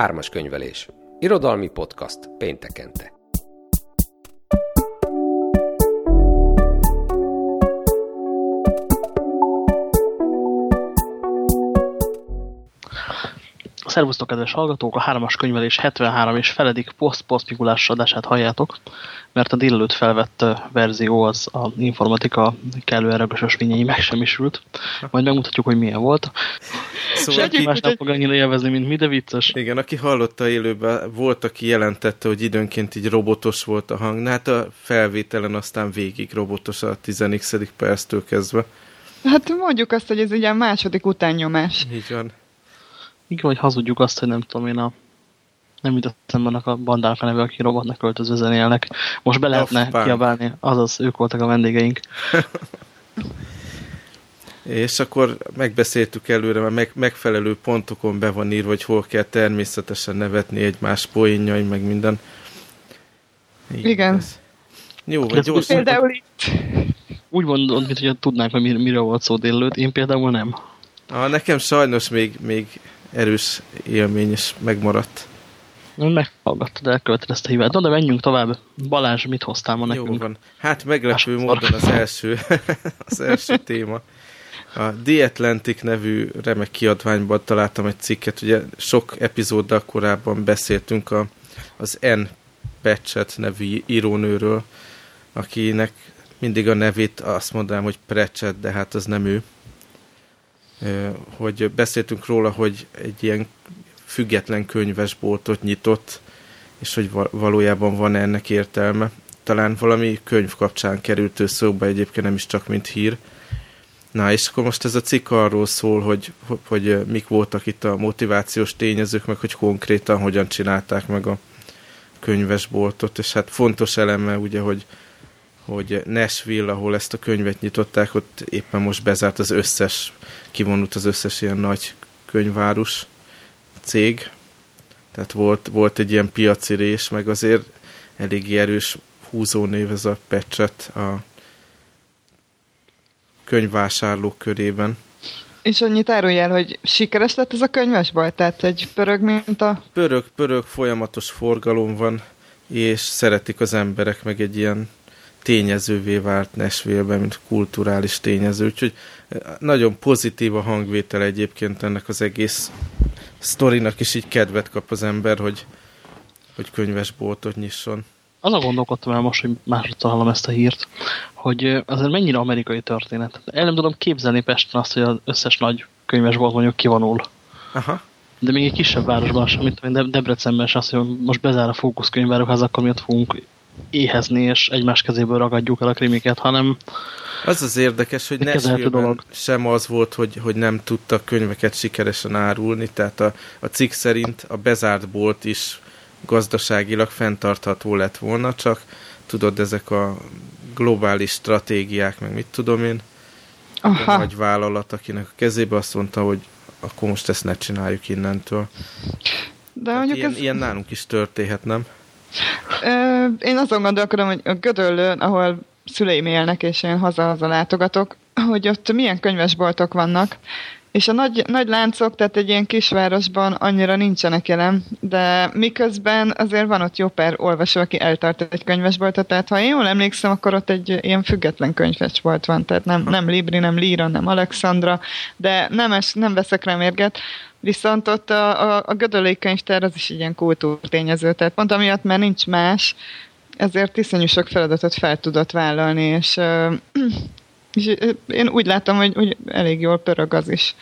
Ármas könyvelés. Irodalmi podcast péntekente. Szervusztok, kedves hallgatók! A hármas könyvelés 73 és feledik poszt-poszt adását halljátok, mert a délelőtt felvett verzió az a informatika kellően rögös ösvényei megsemmisült. Majd megmutatjuk, hogy milyen volt. Szóval más nem fog annyira élvezni, mint mi, de vicces. Igen, aki hallotta élőben, volt, aki jelentette, hogy időnként így robotos volt a hang. Hát a felvételen aztán végig robotos a 10 perctől kezdve. Hát mondjuk azt, hogy ez ugye a második utánnyomás. Így van. Igen, vagy hazudjuk azt, hogy nem tudom én a nem jutott annak a bandának a neve, aki robotnak költöző zenélnek. Most be lehetne kiabálni, azaz ők voltak a vendégeink. És akkor megbeszéltük előre, mert meg, megfelelő pontokon be van írva, hogy hol kell természetesen nevetni egymás poénjaim, meg minden. Igen. Igen. Ez. Jó, vagy gyorsan. Például itt. Úgy mondod, mint hogy tudnánk, hogy miről volt szó délőtt, én például nem. Ah, nekem sajnos még, még erős élmény is megmaradt. Meghallgattad, elkövetted ezt a hibát. No, de menjünk tovább. Balázs, mit hoztál ma nekünk? Jó van. Hát meglepő Másodszor. módon az első, az első téma. A The Atlantic nevű remek kiadványban találtam egy cikket. Ugye sok epizóddal korábban beszéltünk a, az N. Patchett nevű írónőről, akinek mindig a nevét azt mondanám, hogy Pratchett, de hát az nem ő hogy beszéltünk róla, hogy egy ilyen független könyvesboltot nyitott, és hogy valójában van -e ennek értelme. Talán valami könyv kapcsán került ő szóba, egyébként nem is csak mint hír. Na, és akkor most ez a cikk arról szól, hogy, hogy mik voltak itt a motivációs tényezők, meg hogy konkrétan hogyan csinálták meg a könyvesboltot, és hát fontos eleme ugye, hogy hogy Nashville, ahol ezt a könyvet nyitották, ott éppen most bezárt az összes, kivonult az összes ilyen nagy könyvárus cég. Tehát volt, volt egy ilyen piaci rés, meg azért elég erős húzónév ez a pecset a könyvvásárlók körében. És annyit árulj el, hogy sikeres lett ez a könyvesbolt? Tehát egy pörög, mint a... Pörög, pörög, folyamatos forgalom van, és szeretik az emberek, meg egy ilyen tényezővé vált nashville mint kulturális tényező, úgyhogy eh, nagyon pozitív a hangvétel egyébként ennek az egész sztorinak is így kedvet kap az ember, hogy, hogy könyvesboltot nyisson. A gondolkodtam el most, hogy másodszor hallom ezt a hírt, hogy azért mennyire amerikai történet. El nem tudom képzelni Pesten azt, hogy az összes nagy könyvesbolt mondjuk kivonul. Aha. De még egy kisebb városban sem, mint Debrecenben sem azt, hogy most bezár a fókuszkönyvárokház, akkor miatt fogunk éhezni, és egymás kezéből ragadjuk el a krimiket, hanem az az érdekes, hogy nashville sem az volt, hogy, hogy nem tudtak könyveket sikeresen árulni, tehát a, a cikk szerint a bezárt bolt is gazdaságilag fenntartható lett volna, csak tudod, ezek a globális stratégiák, meg mit tudom én, Aha. a nagy vállalat, akinek a kezébe azt mondta, hogy akkor most ezt ne csináljuk innentől. De mondjuk ilyen, ez... ilyen nálunk is történhet, nem? Én azon gondolkodom, hogy a Gödöllőn, ahol szüleim élnek, és én haza-haza látogatok, hogy ott milyen könyvesboltok vannak, és a nagy, nagy láncok, tehát egy ilyen kisvárosban annyira nincsenek jelen, de miközben azért van ott jó pár olvasó, aki eltart egy könyvesboltot, tehát ha én jól emlékszem, akkor ott egy ilyen független könyvesbolt van, tehát nem, nem Libri, nem Líra, nem Alexandra, de nem, es, nem veszek rá mérget, Viszont ott a, a, a Gödöllői könyvtár az is egy ilyen kultúrtényező, tehát pont amiatt már nincs más, ezért iszonyú sok feladatot fel tudott vállalni, és, és én úgy látom, hogy, hogy elég jól pörög az is.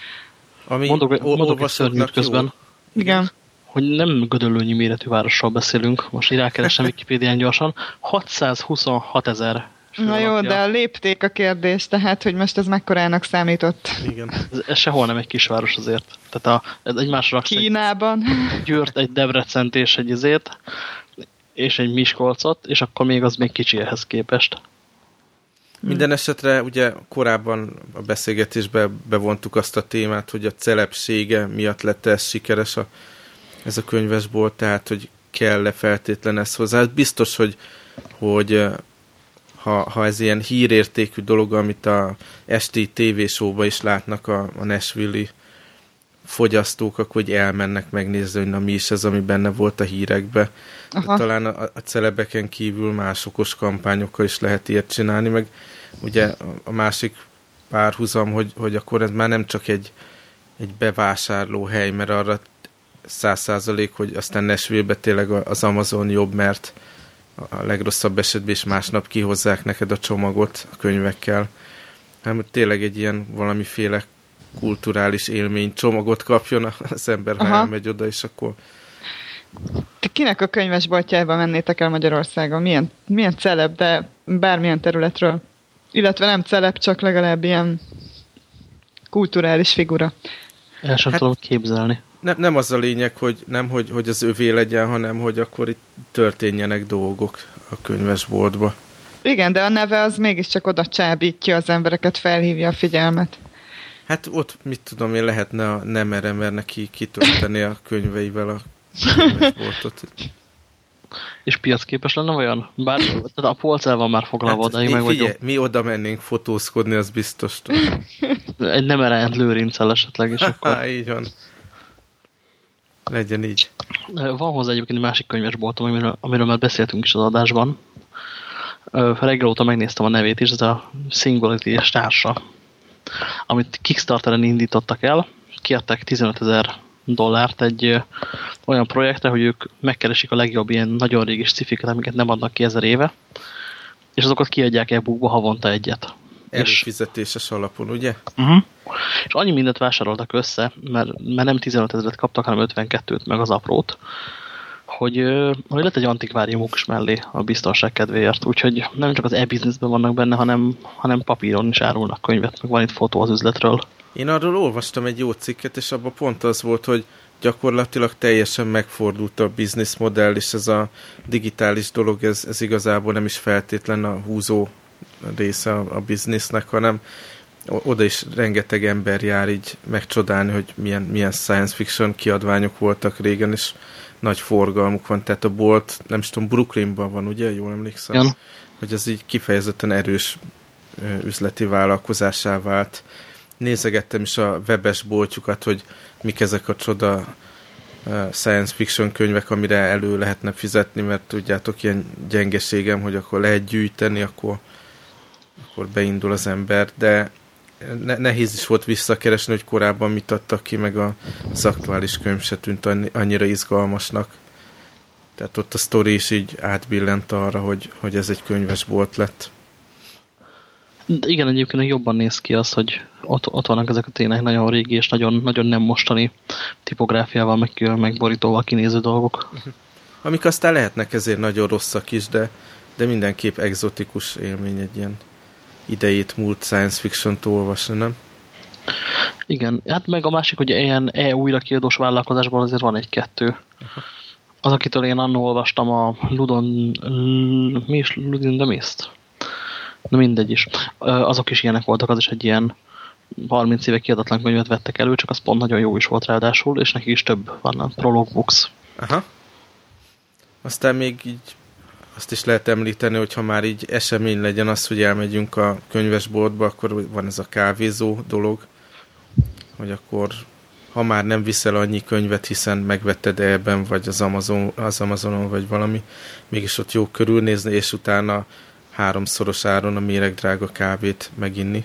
Ami mondok, mondok egy szörnyűt közben. Igen. Hogy nem gödöllőnyi méretű városról beszélünk, most így rákeresem Wikipédián gyorsan, 626 ezer Na jó, de a lépték a kérdés, tehát, hogy most ez mekkorának számított. Igen. Ez, ez sehol nem egy kisváros azért. Tehát a, ez egymásra Kínában. Egy Győrt, egy Debrecent és egy izét, és egy Miskolcot, és akkor még az még kicsi ehhez képest. Minden esetre ugye korábban a beszélgetésbe bevontuk azt a témát, hogy a celebsége miatt lett ez sikeres a, ez a könyvesból, tehát hogy kell-e feltétlen ez hozzá. Biztos, hogy, hogy ha, ha ez ilyen hírértékű dolog, amit a esti tévésóba is látnak a, a Nashville-i fogyasztók akkor hogy elmennek megnézni, hogy na mi is ez, ami benne volt a hírekbe. Aha. Talán a, a celebeken kívül más okos kampányokkal is lehet ilyet csinálni, meg ugye a másik párhuzam, hogy, hogy akkor ez már nem csak egy, egy bevásárló hely, mert arra száz százalék, hogy aztán Nesville tényleg az Amazon jobb, mert a legrosszabb esetben is másnap kihozzák neked a csomagot a könyvekkel. Hát tényleg egy ilyen valamiféle kulturális élmény csomagot kapjon az ember, ha elmegy oda, és akkor... Kinek a könyvesboltjába mennétek el Magyarországon? Milyen, milyen celeb, de bármilyen területről? Illetve nem celeb, csak legalább ilyen kulturális figura. El sem hát, tudom képzelni. Nem, nem az a lényeg, hogy nem, hogy, hogy az övé legyen, hanem hogy akkor itt történjenek dolgok a könyvesboltba. Igen, de a neve az mégiscsak oda csábítja az embereket, felhívja a figyelmet. Hát ott, mit tudom én, lehetne a nem erre, mert neki kitölteni a könyveivel a könyvesboltot. És piacképes lenne olyan? Bár a polc el van már foglalva, hát, de én meg figyelj, mi oda mennénk fotózkodni, az biztos. Egy nem erejent lőrincel esetleg, és akkor... Há, így van. Legyen így. Van hozzá egyébként egy másik könyvesboltom, amiről, amiről már beszéltünk is az adásban. Reggel óta megnéztem a nevét is, ez a Singularity és társa, amit Kickstarteren indítottak el. Kiadták 15 ezer dollárt egy olyan projektre, hogy ők megkeresik a legjobb ilyen nagyon régi scifiket, amiket nem adnak ki ezer éve, és azokat kiadják e-bookba havonta egyet. Előfizetéses alapon, ugye? Uh -huh. És annyi mindent vásároltak össze, mert, mert nem 15 ezeret kaptak, hanem 52-t, meg az aprót, hogy, hogy lett egy antikváriumuk is mellé a biztonság kedvéért. Úgyhogy nem csak az e-businessben vannak benne, hanem, hanem papíron is árulnak könyvet, meg van itt fotó az üzletről. Én arról olvastam egy jó cikket, és abban pont az volt, hogy gyakorlatilag teljesen megfordult a modell, és ez a digitális dolog, ez, ez igazából nem is feltétlen a húzó része a, a biznisznek, hanem oda is rengeteg ember jár így megcsodálni, hogy milyen, milyen science fiction kiadványok voltak régen, és nagy forgalmuk van. Tehát a bolt, nem is tudom, Brooklynban van, ugye? Jól emlékszem? Igen. Hogy ez így kifejezetten erős üzleti vállalkozásá vált. Nézegettem is a webes boltjukat, hogy mik ezek a csoda science fiction könyvek, amire elő lehetne fizetni, mert tudjátok, ilyen gyengeségem, hogy akkor lehet gyűjteni, akkor, akkor beindul az ember, de ne, nehéz is volt visszakeresni, hogy korábban mit adtak ki, meg a, az aktuális könyv se tűnt annyira izgalmasnak. Tehát ott a sztori is így átbillent arra, hogy, hogy ez egy könyves bolt lett. De igen, egyébként jobban néz ki az, hogy ott, ott vannak ezek a tényleg nagyon régi és nagyon, nagyon nem mostani tipográfiával, meg, meg borítóval kinéző dolgok. Amik aztán lehetnek ezért nagyon rosszak is, de, de mindenképp egzotikus élmény egy ilyen idejét múlt science fiction-t olvasni, nem? Igen, hát meg a másik, hogy ilyen e újra kiadós vállalkozásban azért van egy-kettő. Az, akitől én annól olvastam a Ludon, mi is Ludin de Mist? Na mindegy is. Azok is ilyenek voltak, az is egy ilyen 30 éve kiadatlan könyvet vettek elő, csak az pont nagyon jó is volt ráadásul, és neki is több van, a Prolog Books. Aha. Aztán még így azt is lehet említeni, hogy ha már így esemény legyen az, hogy elmegyünk a könyvesboltba, akkor van ez a kávézó dolog, hogy akkor ha már nem viszel annyi könyvet, hiszen megvetted ebben, vagy az, Amazon, az Amazonon, vagy valami, mégis ott jó körülnézni, és utána háromszoros áron a méreg drága kávét meginni.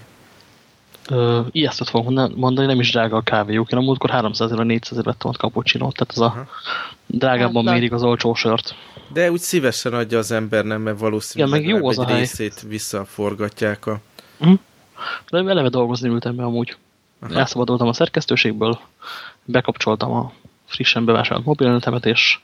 Ö, ijesztett fogom mondani, nem is drága a kávéjuk. Én a múltkor 300 ra 400 vettem ott kapucsinót, tehát az a Aha. drágábban hát, mérik az olcsó sört. De úgy szívesen adja az ember, nem, mert valószínűleg ja, meg jó az egy a részét visszaforgatják a... Hm? De eleve dolgozni ültem be amúgy. Aha. Elszabadultam a szerkesztőségből, bekapcsoltam a frissen bevásárolt mobilnetemet, és,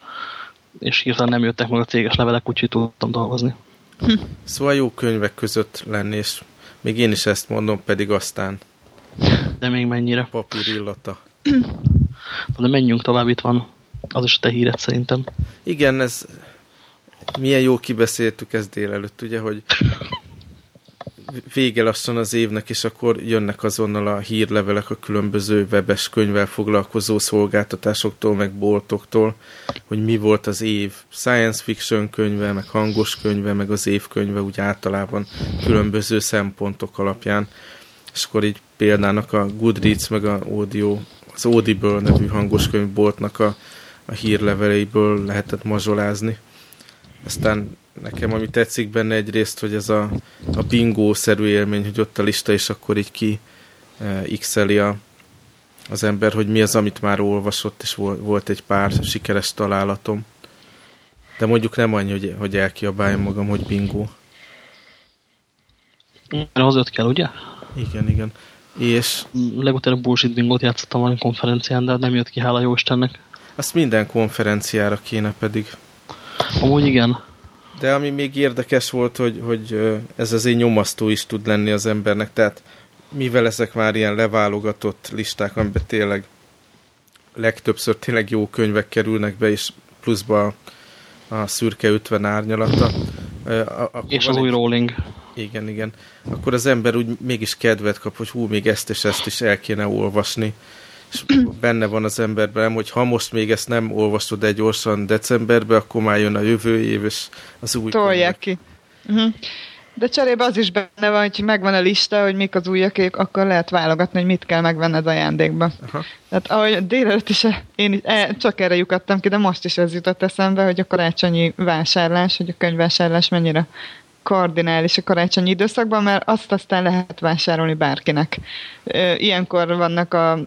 és hirtelen nem jöttek meg a céges levelek, úgyhogy tudtam dolgozni. Hm. Szóval jó könyvek között lenni, és még én is ezt mondom, pedig aztán... De még mennyire? Papír illata. De menjünk tovább, itt van az is a te híred szerintem. Igen, ez milyen jó kibeszéltük ezt délelőtt, ugye, hogy vége lassan az évnek, és akkor jönnek azonnal a hírlevelek a különböző webes könyvvel foglalkozó szolgáltatásoktól, meg boltoktól, hogy mi volt az év science fiction könyve, meg hangos könyve, meg az évkönyve úgy általában különböző szempontok alapján. És akkor így példának a Goodreads, meg a Audio az Audible nevű hangoskönyvboltnak a, a hírleveleiből lehetett mazsolázni. Aztán nekem ami tetszik benne egyrészt, hogy ez a, a bingó-szerű élmény, hogy ott a lista, és akkor így ki e, x a, az ember, hogy mi az, amit már olvasott, és volt, volt egy pár sikeres találatom. De mondjuk nem annyi, hogy, hogy elkiabáljam magam, hogy bingó. Az öt kell, ugye? Igen, igen. És... Legutóbb bullshit bingót játszottam valami konferencián, de nem jött ki, hála jó Istennek. Azt minden konferenciára kéne pedig. Amúgy igen. De ami még érdekes volt, hogy, hogy ez azért nyomasztó is tud lenni az embernek, tehát mivel ezek már ilyen leválogatott listák, amiben tényleg legtöbbször tényleg jó könyvek kerülnek be, és pluszba a, a szürke 50 árnyalata. A, és az új rolling. Igen, igen. Akkor az ember úgy mégis kedvet kap, hogy hú, még ezt és ezt is el kéne olvasni és benne van az emberben, hogy ha most még ezt nem olvastod egy gyorsan decemberbe, akkor már jön a jövő év, és az új Tolják ki. Uh-huh. De cserébe az is benne van, hogy megvan a lista, hogy mik az újakék, akkor lehet válogatni, hogy mit kell megvenned ajándékba. Aha. Tehát ahogy délelőtt is én e, csak erre lyukadtam ki, de most is ez jutott eszembe, hogy a karácsonyi vásárlás, hogy a könyvvásárlás mennyire kardinális a karácsonyi időszakban, mert azt aztán lehet vásárolni bárkinek. Ilyenkor vannak a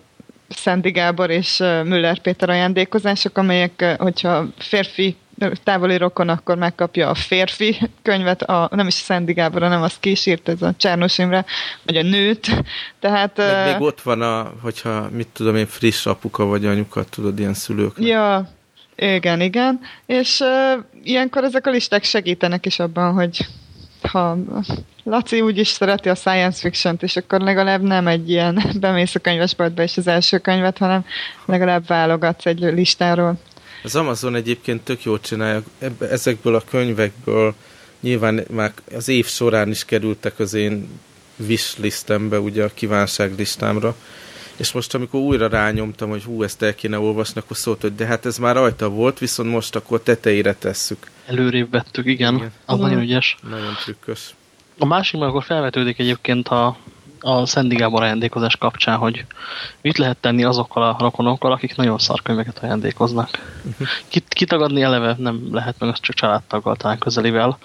Szendi Gábor és Müller Péter ajándékozások, amelyek, hogyha férfi távoli rokon, akkor megkapja a férfi könyvet, a, nem is Szendi Gábor, hanem az kísírt, ez a Csárnos Imre, vagy a nőt. Tehát, Meg még ott van, a, hogyha mit tudom én, friss apuka vagy anyuka, tudod, ilyen szülők. Ja, igen, igen. És uh, ilyenkor ezek a listák segítenek is abban, hogy ha Laci úgyis szereti a science fiction-t, és akkor legalább nem egy ilyen bemész a könyvesboltba és az első könyvet, hanem legalább válogatsz egy listáról. Az Amazon egyébként tök jót csinálja. Ezekből a könyvekből nyilván már az év során is kerültek az én wishlistembe, ugye a kívánságlistámra. És most, amikor újra rányomtam, hogy hú, ezt el kéne olvasni, akkor szólt, hogy de hát ez már rajta volt, viszont most akkor tetejére tesszük. Előrébb vettük, igen. igen. Az nagyon ügyes. Nagyon trükkös. A másik meg akkor felvetődik egyébként a, a Szendi Gábor ajándékozás kapcsán, hogy mit lehet tenni azokkal a rokonokkal, akik nagyon szarkönyveket ajándékoznak. Uh-huh. Kit, kitagadni eleve nem lehet, meg azt csak családtaggal talán közelivel,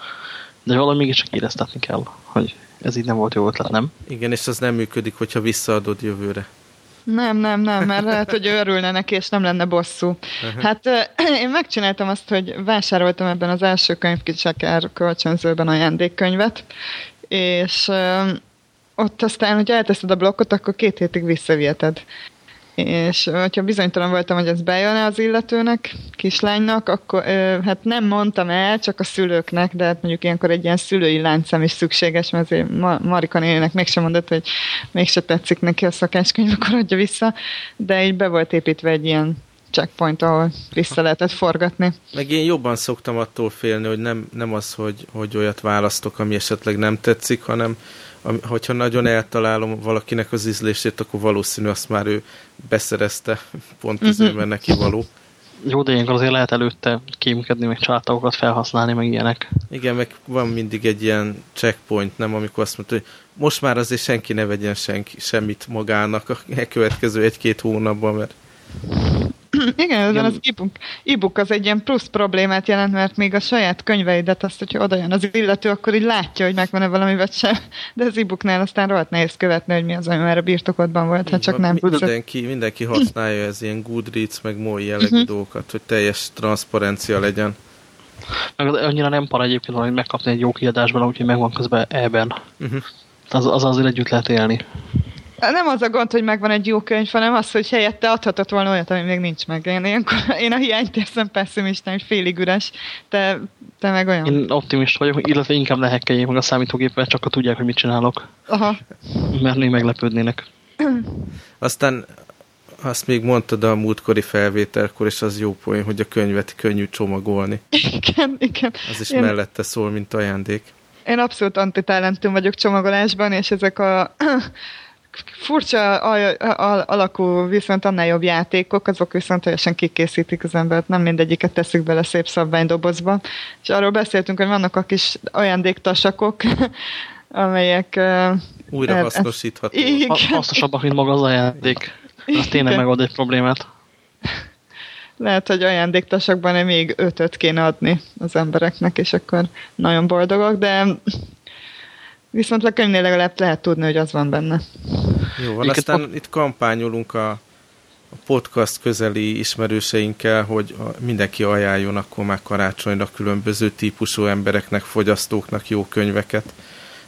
de valami mégiscsak éreztetni kell, hogy ez így nem volt jó ötlet, nem? Igen, és az nem működik, hogyha visszaadod jövőre. Nem, nem, nem, mert lehet, hogy örülne neki, és nem lenne bosszú. Hát én megcsináltam azt, hogy vásároltam ebben az első könyvkicseker kölcsönzőben ajándékkönyvet, és ott aztán, hogy elteszed a blokkot, akkor két hétig visszaviheted és hogyha bizonytalan voltam, hogy ez bejön-e az illetőnek, kislánynak, akkor hát nem mondtam el, csak a szülőknek, de hát mondjuk ilyenkor egy ilyen szülői láncszem is szükséges, mert azért Marika nénének mégsem mondott, hogy mégse tetszik neki a szakácskönyv, akkor adja vissza, de így be volt építve egy ilyen checkpoint, ahol vissza lehetett forgatni. Meg én jobban szoktam attól félni, hogy nem, nem az, hogy, hogy olyat választok, ami esetleg nem tetszik, hanem hogyha nagyon eltalálom valakinek az ízlését, akkor valószínű azt már ő beszerezte, pont azért, mert neki való. Jó, de ilyenkor azért lehet előtte kémkedni, meg családtagokat felhasználni, meg ilyenek. Igen, meg van mindig egy ilyen checkpoint, nem, amikor azt mondta, hogy most már azért senki ne vegyen senki, semmit magának a következő egy-két hónapban, mert Igen, Igen. az e-book, e-book az egy ilyen plusz problémát jelent, mert még a saját könyveidet azt, hogyha oda jön az illető, akkor így látja, hogy megvan-e valami vagy sem. De az e-booknál aztán rohadt nehéz követni, hogy mi az, ami már a birtokodban volt, ha csak nem Mindenki, mindenki használja ez ilyen Goodreads, meg MOI jellegű uh-huh. dolgokat, hogy teljes transzparencia legyen. Meg annyira nem para egyébként hogy megkapni egy jó kiadásban, úgyhogy megvan közben ebben. Uh-huh. Az, az azért együtt lehet élni. Nem az a gond, hogy megvan egy jó könyv, hanem az, hogy helyette adhatott volna olyat, ami még nincs meg. Én, ilyenkor, én a hiányt érzem pessimista, hogy félig üres, te, te meg olyan. Én optimista vagyok, illetve inkább ne hekkeljék meg a számítógépvel, csak a tudják, hogy mit csinálok. Aha. Mert még meglepődnének. Aztán azt még mondtad a múltkori felvételkor, és az jó poén, hogy a könyvet könnyű csomagolni. Igen, igen. Az is én... mellette szól, mint ajándék. Én abszolút antitalentum vagyok csomagolásban, és ezek a furcsa alakú, viszont annál jobb játékok, azok viszont teljesen kikészítik az embert, nem mindegyiket teszik bele szép szabványdobozba. És arról beszéltünk, hogy vannak a kis ajándéktasakok, amelyek... Újra hasznosítható. hasznosabbak, mint maga az ajándék. Az tényleg megold egy problémát. Lehet, hogy ajándéktasakban még ötöt kéne adni az embereknek, és akkor nagyon boldogok, de viszont a könyvnél legalább lehet tudni, hogy az van benne. Jó, van, aztán itt kampányolunk a a podcast közeli ismerőseinkkel, hogy mindenki ajánljon akkor már karácsonyra különböző típusú embereknek, fogyasztóknak jó könyveket.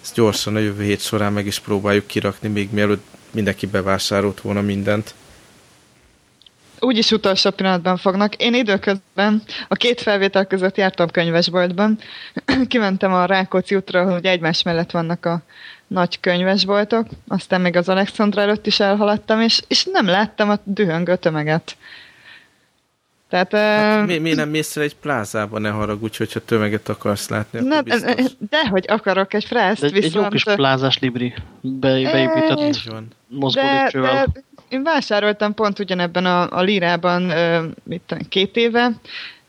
Ezt gyorsan a jövő hét során meg is próbáljuk kirakni, még mielőtt mindenki bevásárolt volna mindent. Úgyis utolsó pillanatban fognak. Én időközben a két felvétel között jártam könyvesboltban. Kimentem a Rákóczi útra, hogy egymás mellett vannak a nagy könyvesboltok, aztán még az Alexandra előtt is elhaladtam, és, és nem láttam a dühöngő tömeget. Tehát, hát, mi, mi nem mész el egy plázába, ne haragudj, hogyha tömeget akarsz látni. Ne, de, hogy akarok egy frászt, viszont... Egy jó kis plázás libri be, beépített. De, de én vásároltam pont ugyanebben a, a lírában mit, két éve,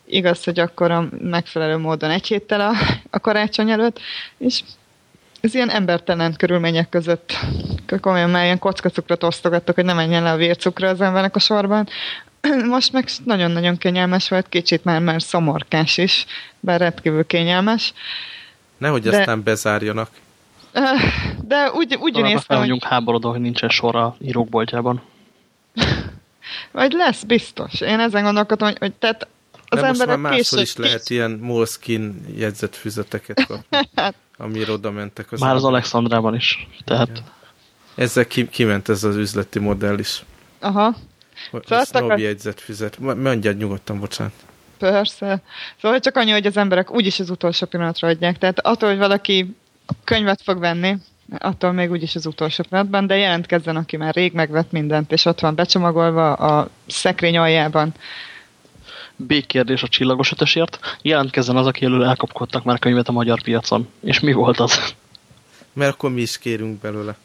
igaz, hogy akkor a megfelelő módon egy héttel a, a karácsony előtt, és ez ilyen embertelen körülmények között komolyan már ilyen kockacukrot osztogattak, hogy ne menjen le a vércukra az embernek a sorban. Most meg nagyon-nagyon kényelmes volt, kicsit már már szomorkás is, bár rendkívül kényelmes. Nehogy de, aztán bezárjanak. De úgy, úgy néztem, hogy... háborodó, hogy nincsen sor a írókboltjában. Vagy lesz, biztos. Én ezen gondolkodom, hogy, hogy tehát az De emberek most már máshol is lehet ilyen Moleskine jegyzetfüzeteket kapni. hát, amire oda mentek. Az Már az Alexandrában is. Tehát... Igen. Ezzel ki, kiment ez az üzleti modell is. Aha. Szóval Snob akar... jegyzetfüzet. Mondjad nyugodtan, bocsánat. Persze. Szóval csak annyi, hogy az emberek úgyis az utolsó pillanatra adják. Tehát attól, hogy valaki könyvet fog venni, attól még úgyis az utolsó pillanatban, de jelentkezzen, aki már rég megvett mindent, és ott van becsomagolva a szekrény aljában. B kérdés a csillagos ötösért. Jelentkezzen az, aki elől elkapkodtak már könyvet a magyar piacon. És mi volt az? Mert akkor mi is kérünk belőle.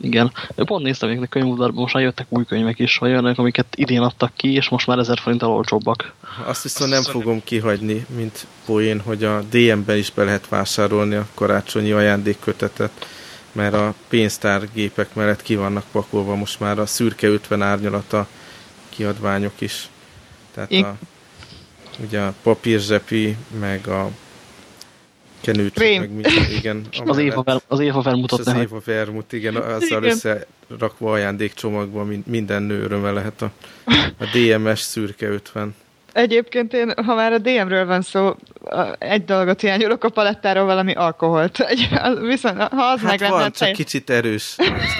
Igen. Pont néztem még a könyvudvarban, most már jöttek új könyvek is, vagy olyanok, amiket idén adtak ki, és most már ezer forint olcsóbbak. Azt viszont nem fogom kihagyni, mint poén, hogy a DM-ben is be lehet vásárolni a karácsonyi ajándékkötetet, mert a pénztárgépek mellett ki vannak pakolva most már a szürke 50 árnyalata kiadványok is. Tehát a ugye a papírzsepi, meg a kenőt, Krém. meg minden, igen. Az Éva, az Éva vermutat Az Éva vermut, igen, azzal igen. összerakva ajándékcsomagban minden nő öröme lehet a, a DMS szürke 50. Egyébként én, ha már a DM-ről van szó, egy dolgot hiányolok a palettáról valami alkoholt. Egy, viszont, ha az hát meg van, lenne, csak egy... kicsit erős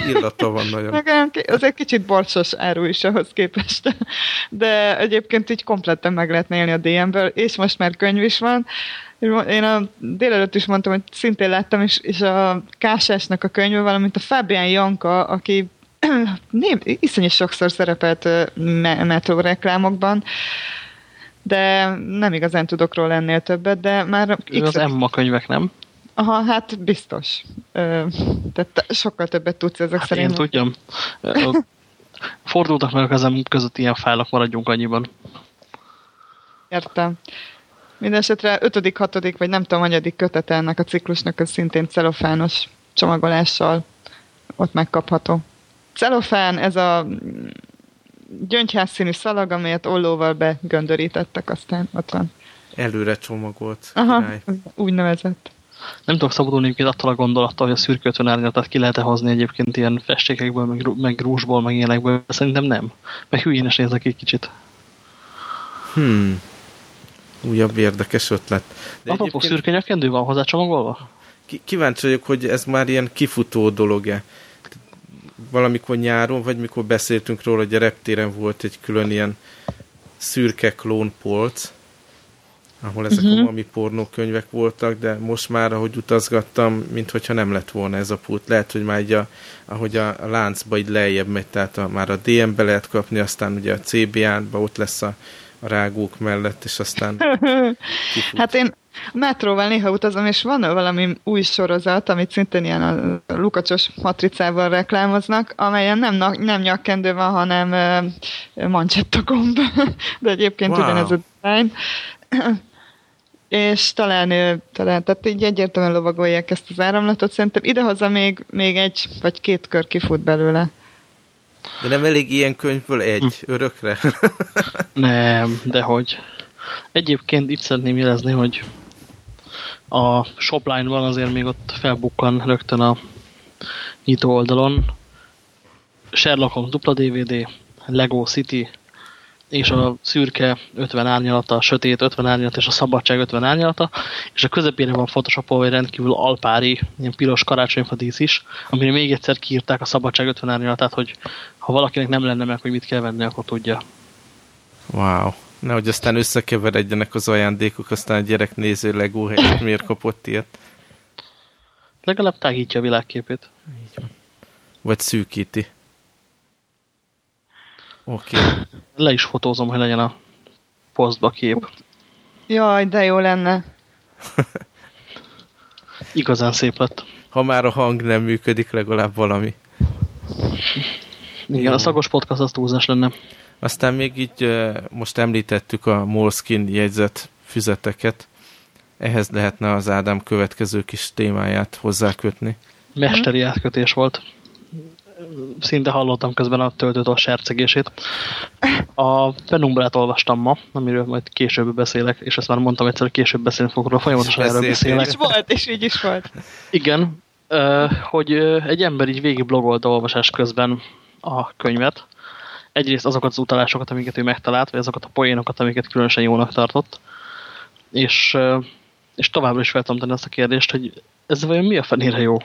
illata van nagyon. Az egy kicsit borcsos áru is ahhoz képest. De egyébként így kompletten meg lehetne élni a DM-ből, és most már könyv is van. Én a délelőtt is mondtam, hogy szintén láttam, és, és a Kásásnak a könyve, valamint a Fabian Janka, aki nem, iszonyú sokszor szerepelt metro reklámokban, de nem igazán tudok róla ennél többet, de már... Ő az Emma könyvek, nem? Aha, hát biztos. Ö, tehát sokkal többet tudsz ezek hát szerint. Én tudjam. Fordultak meg a kezem között ilyen fájlak, maradjunk annyiban. Értem. Mindenesetre ötödik, hatodik, vagy nem tudom, anyadik kötete ennek a ciklusnak, az szintén celofános csomagolással ott megkapható. Celofán, ez a gyöngyház szalag, amelyet ollóval begöndörítettek, aztán ott van. Előre csomagolt. Aha, király. úgy nevezett. Nem tudok szabadulni egyébként attól a gondolattal, hogy a szürkőtön árnyatat ki lehet -e hozni egyébként ilyen festékekből, meg, meg rúzsból, meg ilyenekből. Szerintem nem. Meg hülyén is nézek egy kicsit. Hmm. Újabb érdekes ötlet. De Apropó egyébként... szürke nyakendő van hozzá csomagolva? Kíváncsi vagyok, hogy ez már ilyen kifutó dolog-e valamikor nyáron, vagy mikor beszéltünk róla, hogy a reptéren volt egy külön ilyen szürke klónpolc, ahol ezek uh-huh. a mami pornókönyvek voltak, de most már, ahogy utazgattam, mintha nem lett volna ez a pult. Lehet, hogy már így a, ahogy a, a láncba így lejjebb megy, tehát a, már a DM-be lehet kapni, aztán ugye a CBA-ba ott lesz a, a rágók mellett, és aztán kifut. Hát én metróval néha utazom, és van valami új sorozat, amit szintén ilyen a lukacsos matricával reklámoznak, amelyen nem, nem nyakkendő van, hanem mancsetta gomb. De egyébként wow. ugyanez a design. és talán, talán, tehát így egyértelműen lovagolják ezt az áramlatot. Szerintem idehaza még, még egy vagy két kör kifut belőle. De nem elég ilyen könyvből egy hm. örökre? nem, de hogy. Egyébként itt szeretném jelezni, hogy a shopline-ban azért még ott felbukkan rögtön a nyitó oldalon Sherlock Holmes dupla DVD, Lego City, és a szürke 50 árnyalata, a sötét 50 árnyalata, és a szabadság 50 árnyalata, és a közepére van photoshopolva egy rendkívül alpári, ilyen piros karácsonyfa dísz is, amire még egyszer kiírták a szabadság 50 árnyalatát, hogy ha valakinek nem lenne meg, hogy mit kell venni, akkor tudja. Wow. Nehogy aztán összekeveredjenek az ajándékok, aztán a gyerek néző Lego helyett miért kapott ilyet. Legalább tágítja a világképét. Így van. Vagy szűkíti. Oké. Okay. Le is fotózom, hogy legyen a posztba kép. Jaj, de jó lenne. Igazán szép lett. Ha már a hang nem működik, legalább valami. Igen, a szagos podcast az túlzás lenne. Aztán még így most említettük a Moleskine jegyzet füzeteket. Ehhez lehetne az Ádám következő kis témáját hozzákötni. Mesteri átkötés volt szinte hallottam közben a töltőtől sercegését. A Penumbrát olvastam ma, amiről majd később beszélek, és ezt már mondtam egyszer, hogy később beszélni fogok, folyamatosan erről beszélek. És volt, és így is volt. Igen, hogy egy ember így végig blogolta olvasás közben a könyvet. Egyrészt azokat az utalásokat, amiket ő megtalált, vagy azokat a poénokat, amiket különösen jónak tartott. És, és továbbra is fel tudom azt a kérdést, hogy ez vajon mi a fenére jó?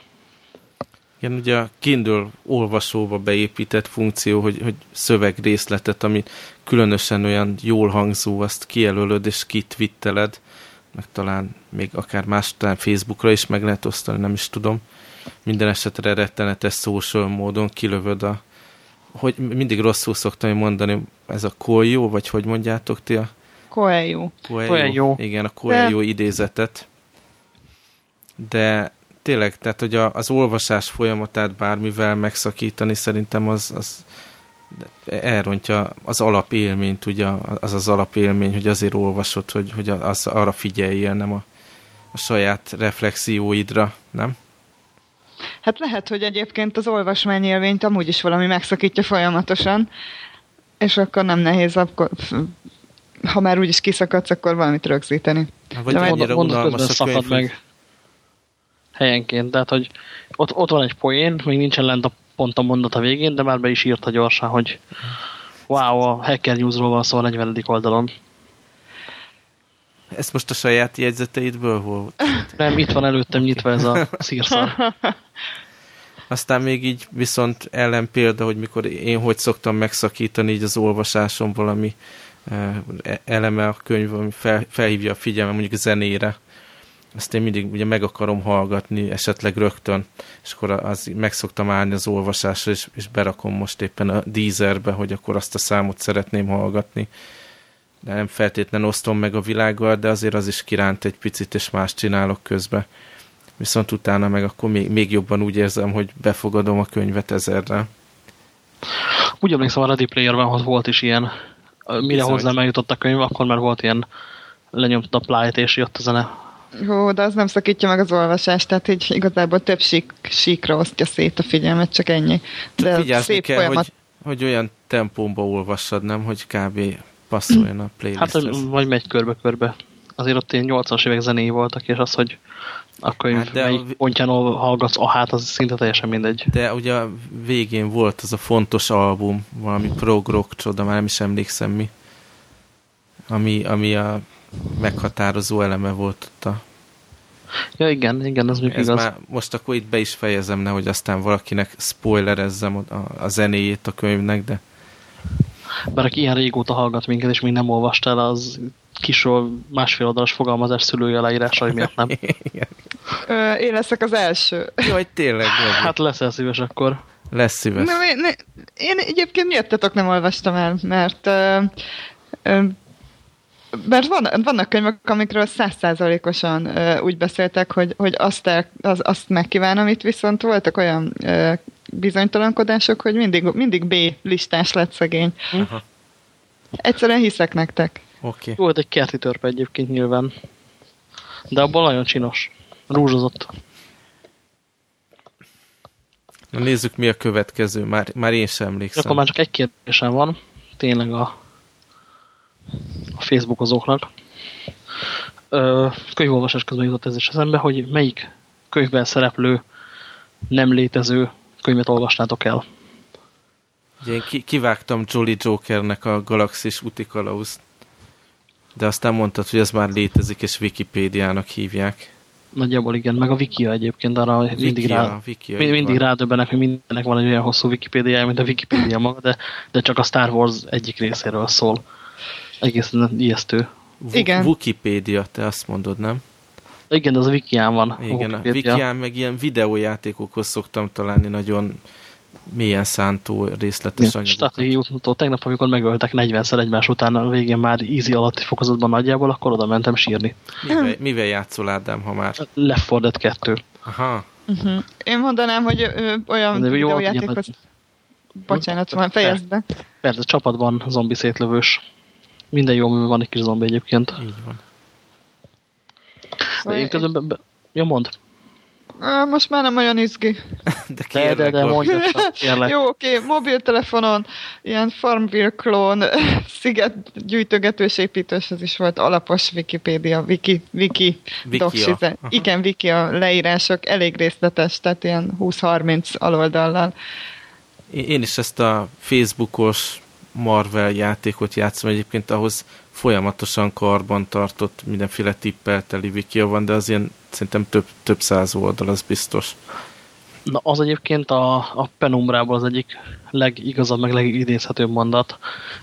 Igen, ugye a Kindle olvasóba beépített funkció, hogy, hogy szövegrészletet, ami különösen olyan jól hangzó, azt kijelölöd és kitvitteled, meg talán még akár más, talán Facebookra is meg lehet osztani, nem is tudom. Minden esetre rettenetes social módon kilövöd a hogy mindig rosszul szoktam mondani, ez a Coelho, vagy hogy mondjátok ti a Coelho. Coelho. Igen, a Coelho De... idézetet. De tényleg, tehát hogy a, az olvasás folyamatát bármivel megszakítani szerintem az, az elrontja az alapélményt, ugye az az alapélmény, hogy azért olvasod, hogy, hogy az, arra figyeljél, nem a, a saját reflexióidra, nem? Hát lehet, hogy egyébként az olvasmányélményt amúgy is valami megszakítja folyamatosan, és akkor nem nehéz, akkor, ha már úgyis kiszakadsz, akkor valamit rögzíteni. Vagy De mennyire unalmas a könyv, meg helyenként. Tehát, hogy ott, ott van egy poén, még nincsen lent a pont a mondat a végén, de már be is írta gyorsan, hogy wow, a Hacker Newsról van szó a 40. oldalon. Ez most a saját jegyzeteidből volt? Nem, itt van előttem nyitva ez a szírszar. Aztán még így viszont ellenpélda, hogy mikor én hogy szoktam megszakítani így az olvasásom valami eh, eleme a könyv, ami fel, felhívja a figyelme mondjuk a zenére, ezt én mindig ugye meg akarom hallgatni, esetleg rögtön, és akkor az meg szoktam állni az olvasásra, és, és berakom most éppen a Deezerbe, hogy akkor azt a számot szeretném hallgatni. De nem feltétlen osztom meg a világgal, de azért az is kiránt egy picit, és más csinálok közben. Viszont utána meg akkor még, még jobban úgy érzem, hogy befogadom a könyvet ezerre. Úgy emlékszem, a Ready Player-ben volt is ilyen, mire Bizony. hozzá eljutott a könyv, akkor már volt ilyen lenyomtott a plájt, és jött a zene Hú, de az nem szakítja meg az olvasást, tehát így igazából több sík, síkra osztja szét a figyelmet, csak ennyi. De Figyelni szép kell, folyamat... hogy, hogy olyan tempómba olvassad, nem? Hogy kb. Passzoljon a playlisthez. Hát, vagy megy körbe-körbe. Azért ott ilyen 80-as évek zenéi voltak, és az, hogy akkor hát de melyik pontján hallgatsz a hát, az szinte teljesen mindegy. De ugye a végén volt az a fontos album, valami prog rock csoda, már nem is emlékszem mi, ami, ami a meghatározó eleme volt ott a Ja, igen, igen, az még Ez igaz. Már most akkor itt be is fejezem, nehogy aztán valakinek spoilerezzem a, a zenéjét a könyvnek, de... Bár aki ilyen régóta hallgat minket, és még nem olvast el, az kisról másfél oldalas fogalmazás szülője leírásai miatt nem. Ö, én leszek az első. Jaj, tényleg. Vagy. Hát leszel szíves akkor. Lesz szíves. Ne, ne, én egyébként miattatok nem olvastam el, mert ö, ö, mert van, vannak könyvek, amikről százszázalékosan úgy beszéltek, hogy, hogy azt, el, az, azt megkívánom, itt viszont voltak olyan bizonytalankodások, hogy mindig, mindig B listás lett szegény. Aha. Egyszerűen hiszek nektek. Okay. Volt egy kerti törpe egyébként nyilván. De abból nagyon csinos. Rúzsozott. Na nézzük, mi a következő. Már, már én sem emlékszem. Akkor már csak egy kérdésem van, tényleg a, a Facebookozóknak. Ö, könyvolvasás közben jutott ez is eszembe, hogy melyik könyvben szereplő nem létező könyvet olvasnátok el. Ugye én ki, kivágtam Jolly Jokernek a Galaxis Utikalauz, de aztán mondtad, hogy ez már létezik, és Wikipédiának hívják. Nagyjából igen, meg a Wikia egyébként arra Wikia, mindig, rá, Wikia, mindig rádöbbenek, hogy mindennek van egy olyan hosszú Wikipédiája, mint a Wikipédia maga, de, de csak a Star Wars egyik részéről szól. Egészen ijesztő. Igen. Wikipédia, te azt mondod, nem? Igen, az a Wikián van. Igen, a Wikián meg ilyen videójátékokhoz szoktam találni nagyon mélyen szántó részletes anyagokat. Stratégiai útmutató. Tegnap, amikor megöltek 40-szer egymás után, a végén már easy alatti fokozatban nagyjából, akkor oda mentem sírni. Mivel, mivel játszol, Ádám, ha már? Left 4 Dead 2. Aha. Uh-huh. Én mondanám, hogy ö, olyan De jó, videójátékhoz... Bocsánat, van, fejezd be. Persze, csapatban zombi szétlövős. Minden jó, van egy kis zombi egyébként. Így van. De én közben... Be... Ja, mond. Most már nem olyan izgi. De De, kérlek, de, de, Gabi. mondja csak, kérlek. Jó, oké, mobiltelefonon ilyen Farmville klón, sziget gyűjtögetős építős, ez is volt alapos Wikipédia, wiki, wiki. Aha. Igen, wiki a leírások, elég részletes, tehát ilyen 20-30 aloldallal. Én én is ezt a Facebookos Marvel játékot játszom egyébként, ahhoz folyamatosan karban tartott mindenféle tippelteli wikia van, de az ilyen szerintem több, több száz oldal, az biztos. Na, az egyébként a, a Penumbrából az egyik legigazabb, meg legidézhetőbb mondat.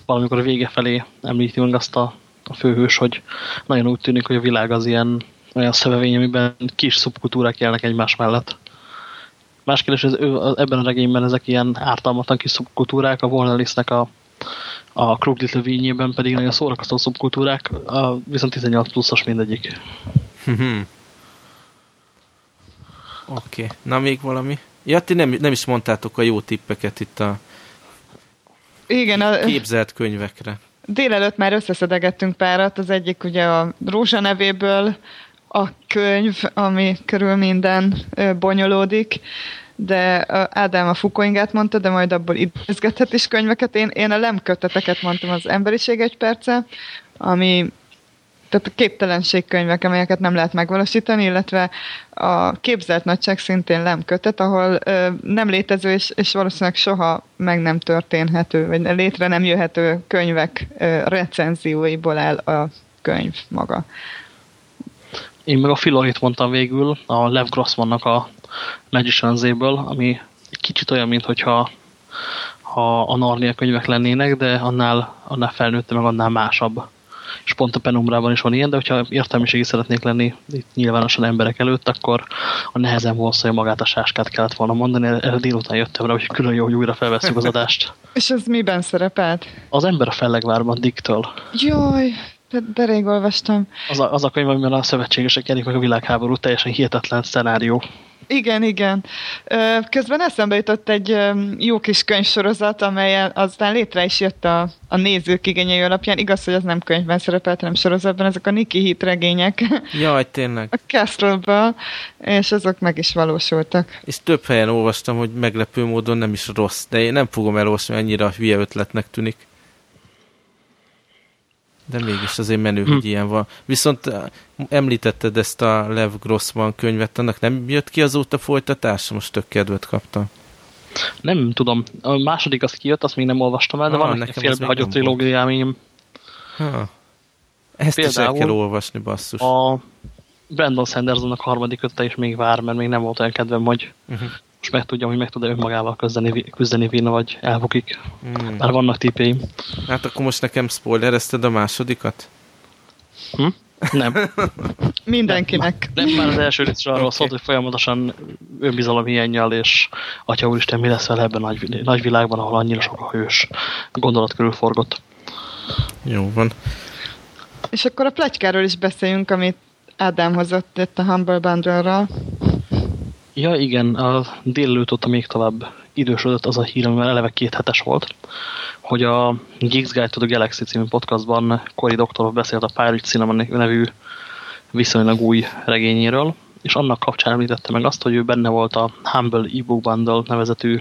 Valamikor a vége felé említi azt a, a főhős, hogy nagyon úgy tűnik, hogy a világ az ilyen olyan szövevény, amiben kis szubkultúrák jelnek egymás mellett. Más kérdés, ebben a regényben ezek ilyen ártalmatlan kis szubkultúrák, a Warner a, a Krug Little Vényében pedig nagyon szórakoztató szubkultúrák, a, viszont 18 pluszos mindegyik. Mhm. Oké, okay. na még valami? Ja, ti nem, nem is mondtátok a jó tippeket itt a Igen, a, képzelt könyvekre. délelőtt már összeszedegettünk párat, az egyik ugye a Rózsa nevéből a könyv, ami körül minden bonyolódik, de Ádám a Fukoingát mondta, de majd abból idézgethet is könyveket. Én, én a lemköteteket mondtam az emberiség egy perce, ami tehát a képtelenségkönyvek, amelyeket nem lehet megvalósítani, illetve a képzelt nagyság szintén lemkötet, ahol ö, nem létező és, és valószínűleg soha meg nem történhető, vagy létre nem jöhető könyvek ö, recenzióiból áll a könyv maga. Én meg a Filorit mondtam végül, a Lev Grossmannak a Magician Z-ből, ami egy kicsit olyan, mint hogyha ha a Narnia könyvek lennének, de annál, annál felnőtte, meg annál másabb. És pont a Penumbrában is van ilyen, de hogyha értelmiségi szeretnék lenni itt nyilvánosan emberek előtt, akkor a nehezen vonszolja magát a sáskát kellett volna mondani. Erre délután jöttem rá, hogy külön jó, hogy újra felveszünk az adást. És ez miben szerepelt? Az ember a fellegvárban Dicktől. Jaj, de, rég olvastam. Az a, az a könyv, amiben a szövetségesek nyerik meg a világháború, teljesen hihetetlen szenárió. Igen, igen. Közben eszembe jutott egy jó kis könyvsorozat, amelyen aztán létre is jött a, a nézők igényei alapján. Igaz, hogy az nem könyvben szerepelt, hanem sorozatban, ezek a Nicky Heat regények Jaj, tényleg. a Castle-ből, és azok meg is valósultak. És több helyen olvastam, hogy meglepő módon nem is rossz, de én nem fogom elolvasni, annyira hülye ötletnek tűnik. De mégis azért menő, Hm. hogy ilyen van. Viszont eh, említetted ezt a Lev Grossman könyvet, annak nem jött ki azóta folytatása? Most tök kedvet kaptam. Nem tudom, a második az kijött, azt még nem olvastam el, de Ah, van nekem félbehagyott trilógiáim. Ha. Ezt is el Például kell olvasni, basszus. A Brandon Sandersonnak a harmadik ötte is még vár, mert még nem volt olyan kedvem, hogy Uh-huh. Most megtudjam, hogy meg tud-e önmagával küzdeni, küzdeni Vina, vagy elbukik. Mm. Már vannak típéim. Hát akkor most nekem spoilerezted a másodikat? Hm? Nem. Mindenkinek. Nem már az első részre arról Oké. szólt, hogy folyamatosan önbizalom hiányjal, és Atya úristen, mi lesz vele ebben a nagy, nagy világban, ahol annyira sok a hős gondolat körül forgott. Jó van. És akkor a pletykáról is beszéljünk, amit Ádám hozott itt a Humble Bundle-ral. Ja, igen, a délelőtt óta még tovább idősödött az a hír, amivel eleve két hetes volt, hogy a Geeks Guide to the Galaxy című podcastban Cory Doktorov beszélt a Pirate Cinema nevű viszonylag új regényéről, és annak kapcsán említette meg azt, hogy ő benne volt a Humble e-book Bundle nevezetű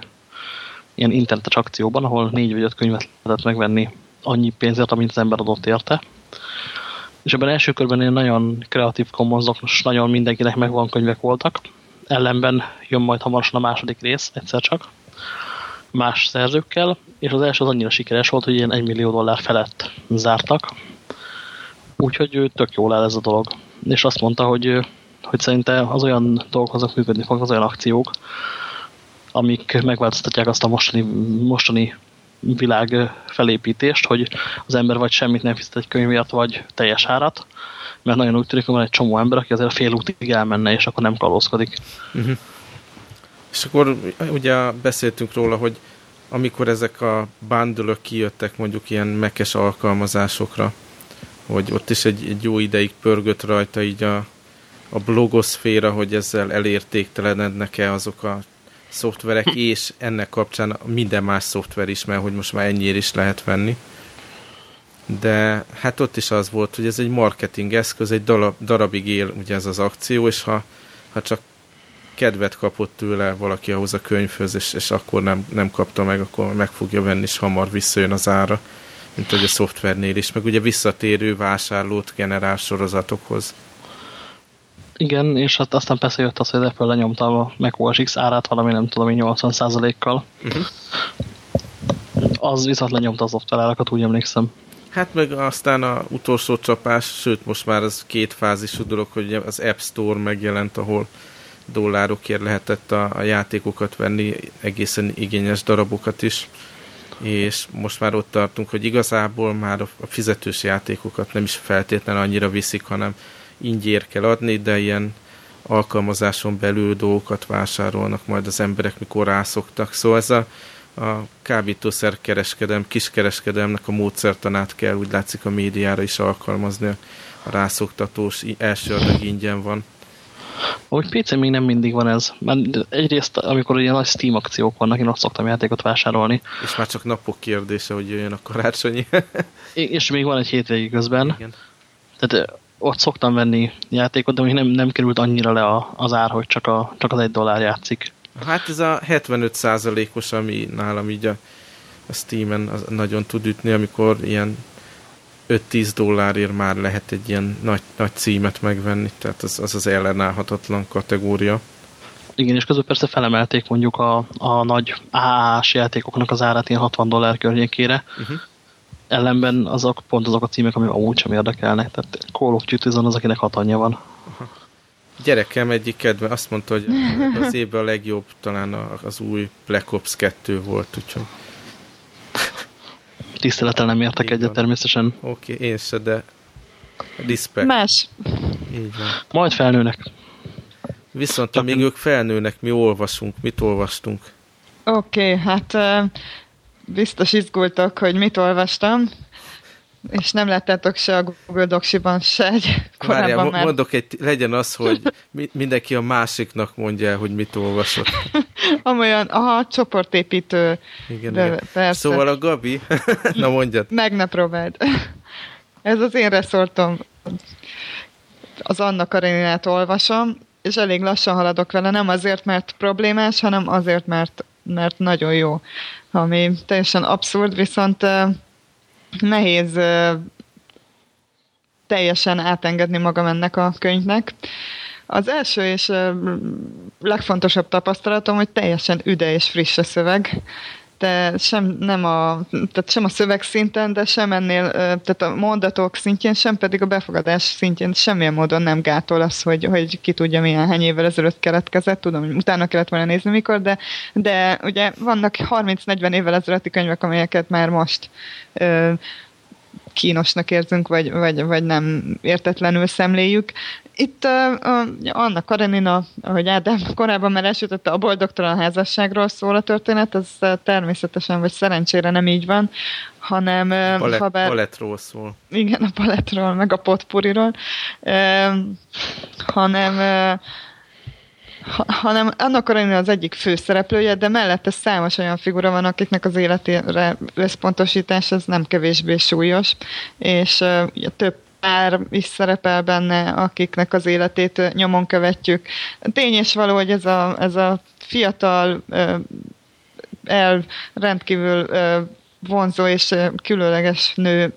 ilyen internetes akcióban, ahol négy vagy öt könyvet lehetett megvenni annyi pénzért, amit az ember adott érte. És ebben első körben ilyen nagyon kreatív commons nagyon mindenkinek megvan könyvek voltak. Ellenben jön majd hamarosan a második rész, egyszer csak, más szerzőkkel, és az első az annyira sikeres volt, hogy ilyen 1 millió dollár felett zártak. Úgyhogy tök jól áll ez a dolog. És azt mondta, hogy, hogy szerinte az olyan dolgok működni fognak, az olyan akciók, amik megváltoztatják azt a mostani, mostani világ felépítést, hogy az ember vagy semmit nem fizet egy könyvért, vagy teljes árat, mert nagyon úgy tűnik, hogy van egy csomó ember, aki azért fél útig elmenne, és akkor nem kalózkodik. Uh mhm. -huh. És akkor ugye beszéltünk róla, hogy amikor ezek a bundle kijöttek mondjuk ilyen mekes alkalmazásokra, hogy ott is egy, egy jó ideig pörgött rajta így a, a blogoszféra, hogy ezzel elértéktelenednek-e azok a szoftverek, és ennek kapcsán minden más szoftver is, mert hogy most már ennyire is lehet venni. De hát ott is az volt, hogy ez egy marketing eszköz, egy darab, darabig él ugye ez az akció, és ha, ha csak kedvet kapott tőle valaki ahhoz a könyvhöz, és, és akkor nem, nem kapta meg, akkor meg fogja venni, és hamar visszajön az ára, mint hogy a szoftvernél is, meg ugye visszatérő vásárlót generál sorozatokhoz. Igen, és hát aztán persze jött az, hogy Apple lenyomta a macOS X árát valami nem tudom, 80%-kal. Uh -huh. Az viszont lenyomta az szoftverárakat, úgy emlékszem. Hát meg aztán a utolsó csapás, sőt most már az két fázisú dolog, hogy az App Store megjelent, ahol dollárokért lehetett a, a játékokat venni, egészen igényes darabokat is, és most már ott tartunk, hogy igazából már a, a fizetős játékokat nem is feltétlenül annyira viszik, hanem ingyér kell adni, de ilyen alkalmazáson belül dolgokat vásárolnak majd az emberek, mikor rászoktak. Szóval ez a, a kábítószer kereskedelm, kiskereskedelmnek a módszertanát kell, úgy látszik a médiára is alkalmazni. A rászoktatós első adag ingyen van. Ahogy PC még nem mindig van ez. Mert egyrészt, amikor ilyen nagy Steam akciók vannak, én ott szoktam játékot vásárolni. És már csak napok kérdése, hogy jöjjön a karácsonyi. és még van egy hétvégi közben. Igen. Tehát ott szoktam venni játékot, de még nem, nem került annyira le a, az ár, hogy csak, a, csak az egy dollár játszik. Hát ez a 75 os ami nálam így a, a Steam-en nagyon tud ütni, amikor ilyen 5-10 dollárért már lehet egy ilyen nagy, nagy címet megvenni, tehát az az, az ellenállhatatlan kategória. Igen, és közben persze felemelték mondjuk a, a nagy AA-s játékoknak az árát ilyen 60 dollár környékére, uh -huh. Ellenben azok pont azok a címek, amik amúgy sem érdekelnek, tehát Call of Duty az, akinek hatanja van. Aha. Gyerekem egyik kedve azt mondta, hogy az évben a legjobb talán az új Black Ops 2 volt, úgyhogy tisztelettel nem értek egyet természetesen. Oké, okay, én se, de respect. Más. Így van. Majd felnőnek. Viszont Csak amíg ők felnőnek, mi olvasunk, mit olvastunk? Oké, okay, hát biztos izgultok, hogy mit olvastam és nem láttátok se a Google Docs-ban, se egy korábban Várjál, már. mondok egy, legyen az, hogy mindenki a másiknak mondja hogy mit olvasott. Amolyan, aha, csoportépítő. Igen, de, igen. Persze. Szóval a Gabi, na mondjad. Meg ne próbáld. Ez az én reszortom. Az Anna Kareninát olvasom, és elég lassan haladok vele, nem azért, mert problémás, hanem azért, mert, mert nagyon jó. Ami teljesen abszurd, viszont nehéz teljesen átengedni magam ennek a könyvnek. Az első és legfontosabb tapasztalatom, hogy teljesen üde és friss a szöveg, de sem, nem a, tehát sem a szöveg szinten, de sem ennél, tehát a mondatok szintjén, sem pedig a befogadás szintjén semmilyen módon nem gátol az, hogy, hogy ki tudja milyen hány évvel ezelőtt keletkezett, tudom, hogy utána kellett volna nézni mikor, de, de ugye vannak 30-40 évvel ezelőtti könyvek, amelyeket már most kínosnak érzünk, vagy, vagy, vagy nem értetlenül szemléljük. Itt uh, uh, Anna Karenina, ahogy Ádám korábban már elsütötte, a boldogtalan házasságról szól a történet, ez uh, természetesen, vagy szerencsére nem így van, hanem... Uh, Palett, ha bár, palettról szól. Igen, a palettról, meg a potpuriról, uh, hanem uh, hanem annak Karenina az egyik főszereplője, de mellette számos olyan figura van, akiknek az életére összpontosítás ez nem kevésbé súlyos, és uh, több pár is szerepel benne, akiknek az életét nyomon követjük. Tény és való, hogy ez a, ez a fiatal, el rendkívül vonzó és különleges nő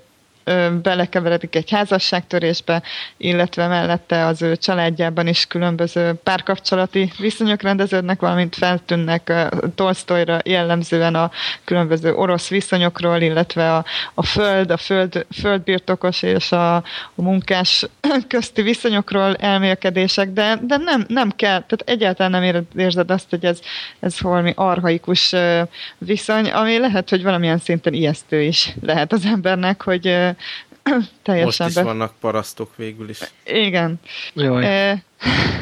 belekeveredik egy házasságtörésbe, illetve mellette az ő családjában is különböző párkapcsolati viszonyok rendeződnek, valamint feltűnnek Tolstoyra jellemzően a különböző orosz viszonyokról, illetve a, a föld, a föld, földbirtokos és a, a munkás közti viszonyokról elmélkedések, de, de nem, nem kell, tehát egyáltalán nem érzed azt, hogy ez, ez valami arhaikus viszony, ami lehet, hogy valamilyen szinten ijesztő is lehet az embernek, hogy teljesen Most is be... vannak parasztok végül is. Igen. Jaj. E,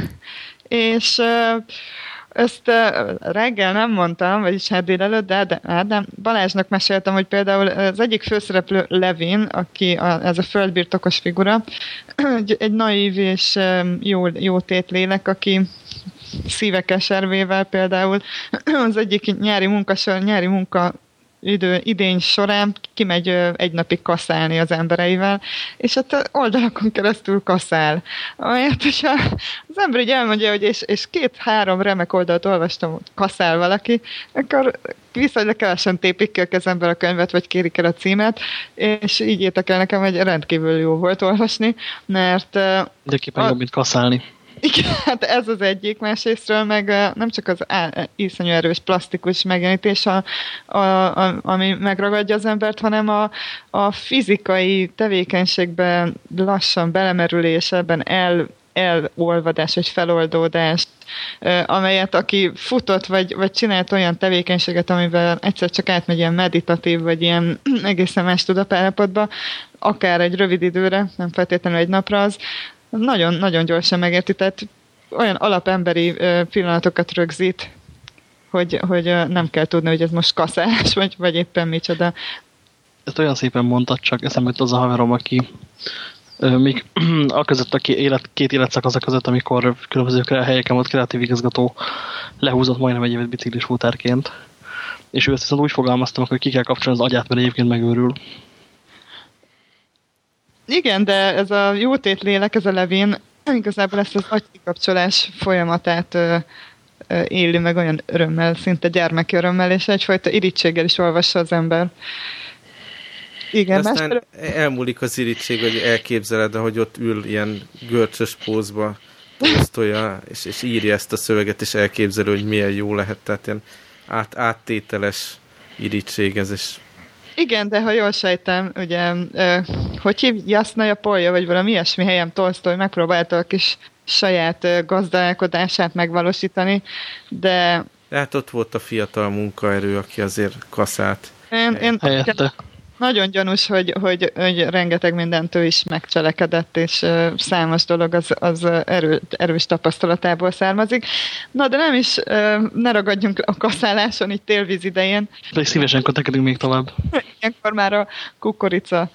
és ezt reggel nem mondtam, vagyis hát délelőtt, de, de Ádám, Balázsnak meséltem, hogy például az egyik főszereplő Levin, aki a, ez a földbirtokos figura, egy, egy naív és jó, jó tétlélek, aki szívekeservével például az egyik nyári munkasor, nyári munka idő, idény során kimegy egy napig kaszálni az embereivel, és ott oldalakon keresztül kaszál. Amelyet, hogyha az ember így elmondja, hogy és, és két-három remek oldalt olvastam, hogy kaszál valaki, akkor viszonylag kevesen tépik ki a kezemben a könyvet, vagy kérik el a címet, és így értek el nekem, hogy rendkívül jó volt olvasni, mert... Mindenképpen jobb, mint kaszálni. Igen, hát ez az egyik, másrésztről meg nem csak az iszonyú erős plastikus megjelenítés, a, a, a, ami megragadja az embert, hanem a, a fizikai tevékenységben lassan belemerülés, ebben el, elolvadás, vagy feloldódás, amelyet aki futott, vagy, vagy csinált olyan tevékenységet, amivel egyszer csak átmegy ilyen meditatív, vagy ilyen egészen más tudatállapotba, akár egy rövid időre, nem feltétlenül egy napra az, nagyon, nagyon gyorsan megérti, tehát olyan alapemberi pillanatokat rögzít, hogy, hogy nem kell tudni, hogy ez most kaszás, vagy, vagy éppen micsoda. Ezt olyan szépen mondtad, csak eszembe az a haverom, aki még a között, a élet, két életszakasz között, amikor különböző helyeken volt kreatív igazgató, lehúzott majdnem egy évet biciklis futárként. És ő ezt viszont úgy fogalmaztam, hogy ki kell kapcsolni az agyát, mert egyébként megőrül. Igen, de ez a jótét lélek, ez a levén igazából ezt az agykikapcsolás folyamatát ö, ö, éli meg olyan örömmel, szinte gyermeki örömmel, és egyfajta irítséggel is olvassa az ember. Igen, De aztán más... elmúlik az irítség, hogy elképzeled, ahogy ott ül ilyen görcsös pózba, posztolja, és, és írja ezt a szöveget, és elképzelő, hogy milyen jó lehet. Tehát ilyen át, áttételes irítség ez, és igen, de ha jól sejtem, ugye, hogy hív Jasnaja Polja, vagy valami ilyesmi helyen Tolstoy megpróbálta a kis saját gazdálkodását megvalósítani, de... Tehát ott volt a fiatal munkaerő, aki azért kaszált. Én, én helyette nagyon gyanús, hogy, hogy, hogy rengeteg mindent ő is megcselekedett, és számos dolog az, az erő, erős tapasztalatából származik. Na, de nem is, ne ragadjunk a kaszáláson itt télvíz idején. De szívesen kötekedünk még tovább. Ilyenkor már a kukorica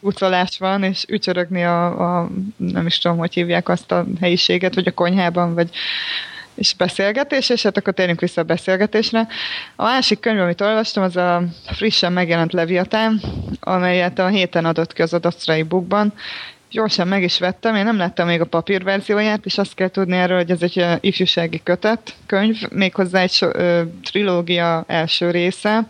úcolás van, és ücsörögni a, a, nem is tudom, hogy hívják azt a helyiséget, vagy a konyhában, vagy és beszélgetés, és hát akkor térjünk vissza a beszélgetésre. A másik könyv, amit olvastam, az a frissen megjelent Leviatán, amelyet a héten adott ki az Adasztrai Bookban. Gyorsan meg is vettem, én nem láttam még a papírverzióját, és azt kell tudni erről, hogy ez egy ifjúsági kötet könyv, méghozzá egy so, trilógia első része,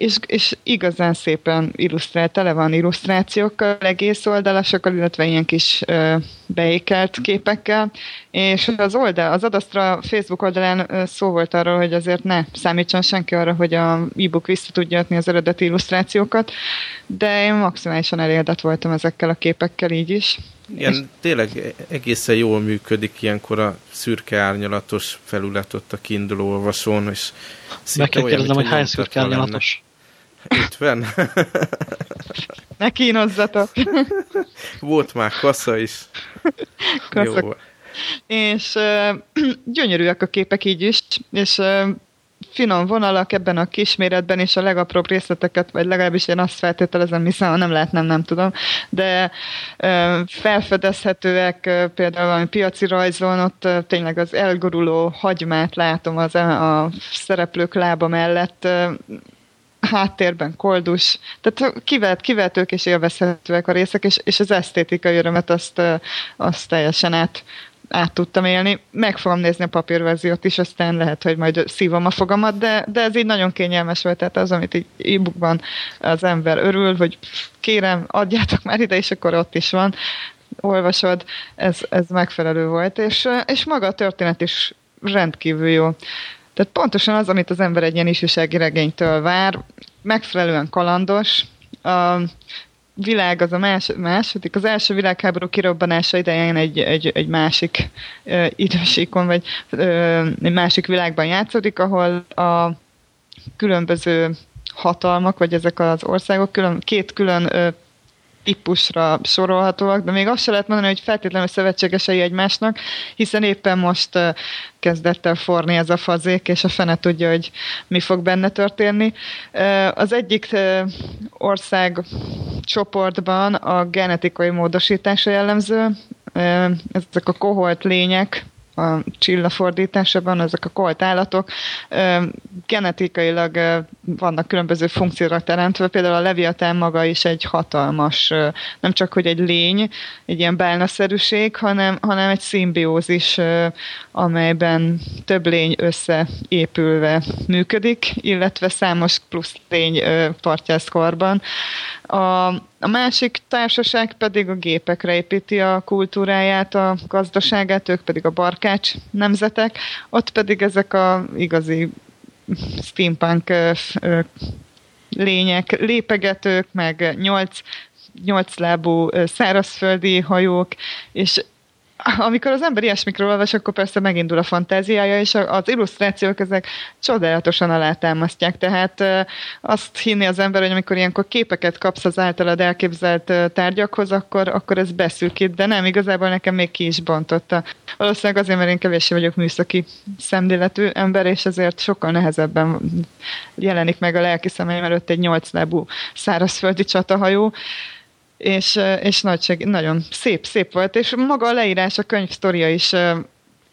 és, és igazán szépen illusztrált, tele van illusztrációkkal, egész oldalasokkal, illetve ilyen kis ö, beékelt képekkel, és az oldal, az Adastra Facebook oldalán szó volt arról, hogy azért ne számítson senki arra, hogy a e-book vissza tudja adni az eredeti illusztrációkat, de én maximálisan elégedett voltam ezekkel a képekkel így is. Igen, és... tényleg egészen jól működik ilyenkor a szürke árnyalatos felület ott a Kindle olvasón, és Meg kell kérdeznem, hogy hány szürke árnyalatos? 50? ne kínozzatok! Volt már kassa is. Jó. És uh, gyönyörűek a képek így is, és uh, finom vonalak ebben a kisméretben, és a legapróbb részleteket, vagy legalábbis én azt feltételezem, hiszen ha nem lehetnem, nem tudom, de uh, felfedezhetőek uh, például valami piaci rajzon, ott uh, tényleg az elguruló hagymát látom az a szereplők lába mellett, háttérben koldus, tehát kivelt, kiveltők és élvezhetőek a részek, és, és az esztétikai örömet azt, azt teljesen át, át tudtam élni. Meg fogom nézni a papírverziót is, aztán lehet, hogy majd szívom a fogamat, de, de ez így nagyon kényelmes volt, tehát az, amit így e-bookban az ember örül, hogy kérem, adjátok már ide, és akkor ott is van, olvasod, ez, ez megfelelő volt, és, és maga a történet is rendkívül jó. Tehát pontosan az, amit az ember egy ilyen ifjúsági regénytől vár, megfelelően kalandos, a világ az a más, második, az első világháború kirobbanása idején egy, egy, egy másik ö, idősíkon, vagy ö, egy másik világban játszódik, ahol a különböző hatalmak, vagy ezek az országok külön, két külön ö, típusra sorolhatóak, de még azt se lehet mondani, hogy feltétlenül szövetségesei egymásnak, hiszen éppen most kezdett el forni ez a fazék, és a fene tudja, hogy mi fog benne történni. Az egyik ország csoportban a genetikai módosítása jellemző, ezek a koholt lények, a csilla ezek a kolt állatok genetikailag vannak különböző funkcióra teremtve, például a leviatán maga is egy hatalmas, nem csak hogy egy lény, egy ilyen bálnaszerűség, hanem, hanem egy szimbiózis, amelyben több lény összeépülve működik, illetve számos plusz lény partjász korban. A, a másik társaság pedig a gépekre építi a kultúráját, a gazdaságát, ők pedig a barkács nemzetek, ott pedig ezek a igazi steampunk lények, lépegetők, meg nyolc, nyolc lábú szárazföldi hajók, és amikor az ember ilyesmikről olvas, akkor persze megindul a fantáziája, és az illusztrációk ezek csodálatosan alátámasztják. Tehát azt hinni az ember, hogy amikor ilyenkor képeket kapsz az általad elképzelt tárgyakhoz, akkor, akkor ez beszűkít, de nem, igazából nekem még ki is bontotta. Valószínűleg azért, mert én kevéssé vagyok műszaki szemléletű ember, és ezért sokkal nehezebben jelenik meg a lelki szemeim előtt egy nyolclábú szárazföldi csatahajó, és, és nagy seg, nagyon szép, szép volt, és maga a leírás, a könyv sztoria is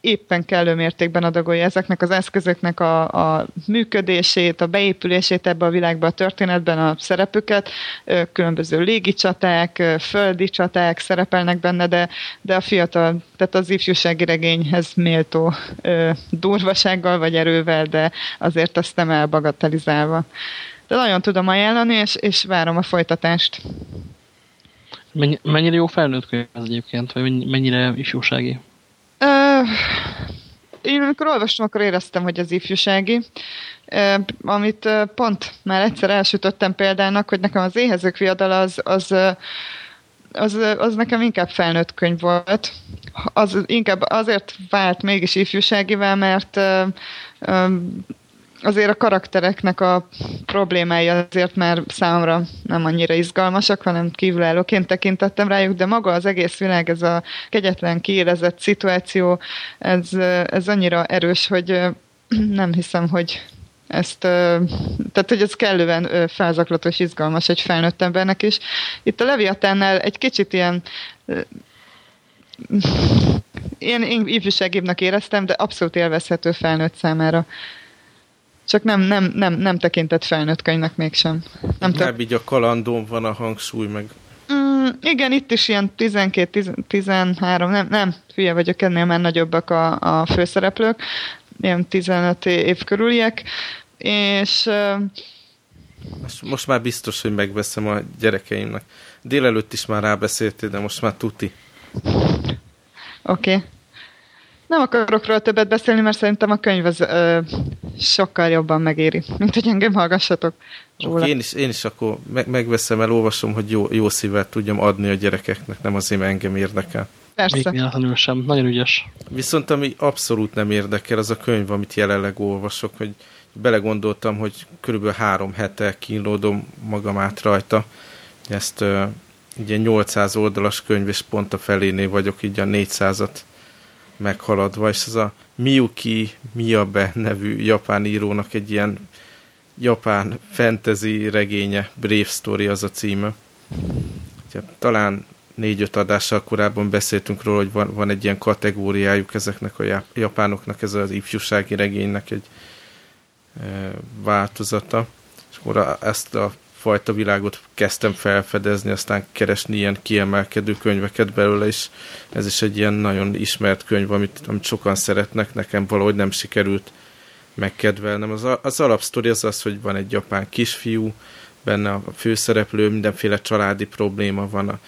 éppen kellő mértékben adagolja ezeknek az eszközöknek a, a működését, a beépülését ebbe a világba, a történetben, a szerepüket. Különböző légi csaták, földi csaták szerepelnek benne, de, de a fiatal, tehát az ifjúsági regényhez méltó durvasággal vagy erővel, de azért azt nem elbagatelizálva. De nagyon tudom ajánlani, és, és várom a folytatást. Mennyire jó felnőtt könyv ez egyébként, vagy mennyire ifjúsági? Uh, én amikor olvastam, akkor éreztem, hogy az ifjúsági. Uh, amit pont már egyszer elsütöttem példának, hogy nekem az éhezők viadala az, az, az, az nekem inkább felnőtt könyv volt. Az inkább azért vált mégis ifjúságivel, mert azért a karaktereknek a problémái azért már számomra nem annyira izgalmasak, hanem kívülállóként tekintettem rájuk, de maga az egész világ, ez a kegyetlen, kiérezett szituáció, ez, ez annyira erős, hogy nem hiszem, hogy ezt, tehát hogy ez kellően felzaklatos, izgalmas egy felnőtt embernek is. Itt a Leviatánnál egy kicsit ilyen én ifjúságibbnak éreztem, de abszolút élvezhető felnőtt számára. Csak nem, nem, nem, nem tekintett felnőtt könyvnek mégsem. Nem Inkább így a kalandón van a hangsúly, meg... Mm, igen, itt is ilyen 12-13, nem, nem, hülye vagyok, ennél már nagyobbak a, a főszereplők, ilyen 15 év körüliek, és... Most, most már biztos, hogy megveszem a gyerekeimnek. Délelőtt is már rábeszéltél, de most már tuti. Oké. Okay. Nem akarok róla többet beszélni, mert szerintem a könyv az ö, sokkal jobban megéri, mint hogy engem hallgassatok róla. Okay, én, is, én is akkor meg, megveszem, elolvasom, hogy jó, jó szívet tudjam adni a gyerekeknek, nem azért, mert engem érdekel. Persze. Még sem, nagyon ügyes. Viszont ami abszolút nem érdekel, az a könyv, amit jelenleg olvasok, hogy belegondoltam, hogy körülbelül három hete kínlódom magam át rajta. Ezt uh, ugye 800 oldalas könyv, és pont a felénél vagyok, így a 400-at meghaladva, és ez a Miyuki Miyabe nevű japán írónak egy ilyen japán fantasy regénye, Brave Story az a címe. Talán négy-öt adással korábban beszéltünk róla, hogy van, van egy ilyen kategóriájuk ezeknek a japánoknak, ez az ifjúsági regénynek egy e, változata. És akkor ezt a fajta világot kezdtem felfedezni, aztán keresni ilyen kiemelkedő könyveket belőle, és ez is egy ilyen nagyon ismert könyv, amit, amit sokan szeretnek, nekem valahogy nem sikerült megkedvelnem. Az, az alapsztori az az, hogy van egy japán kisfiú, benne a főszereplő, mindenféle családi probléma van a,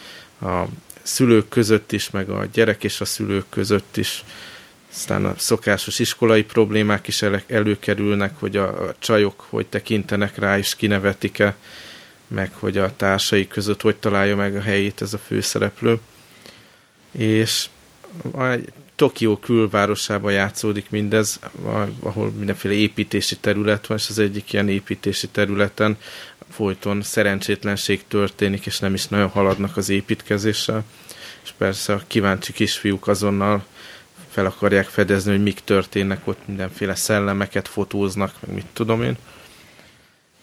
a szülők között is, meg a gyerek és a szülők között is. Aztán a szokásos iskolai problémák is el, előkerülnek, hogy a, a csajok hogy tekintenek rá, és kinevetik-e, meg hogy a társai között hogy találja meg a helyét ez a főszereplő. És Tokió külvárosában játszódik mindez, ahol mindenféle építési terület van, és az egyik ilyen építési területen folyton szerencsétlenség történik, és nem is nagyon haladnak az építkezéssel. És persze a kíváncsi kisfiúk azonnal fel akarják fedezni, hogy mik történnek, ott mindenféle szellemeket fotóznak, meg mit tudom én.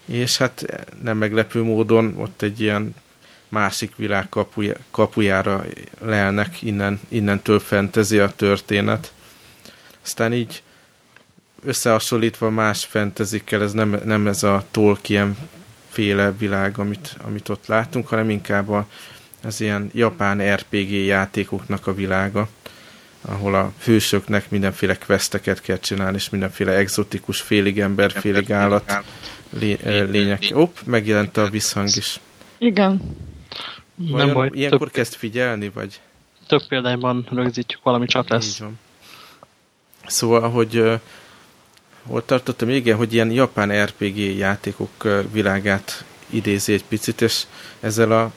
És hát nem meglepő módon ott egy ilyen másik világ kapuja, kapujára lelnek, innen, innentől fentezi a történet. Aztán így összehasonlítva más fentezikkel, ez nem, nem ez a Tolkien féle világ, amit, amit ott látunk, hanem inkább a, az ilyen japán RPG játékoknak a világa, ahol a hősöknek mindenféle questeket kell csinálni, és mindenféle exotikus, félig ember, félig állat lé, lények. Opp, megjelent a visszhang is. Igen. Vajon nem baj. Ilyenkor több, kezd figyelni, vagy? Több példányban rögzítjük, valami csak lesz. Szóval, hogy uh, hol tartottam, igen, hogy ilyen japán RPG játékok uh, világát idézi egy picit, és ezzel a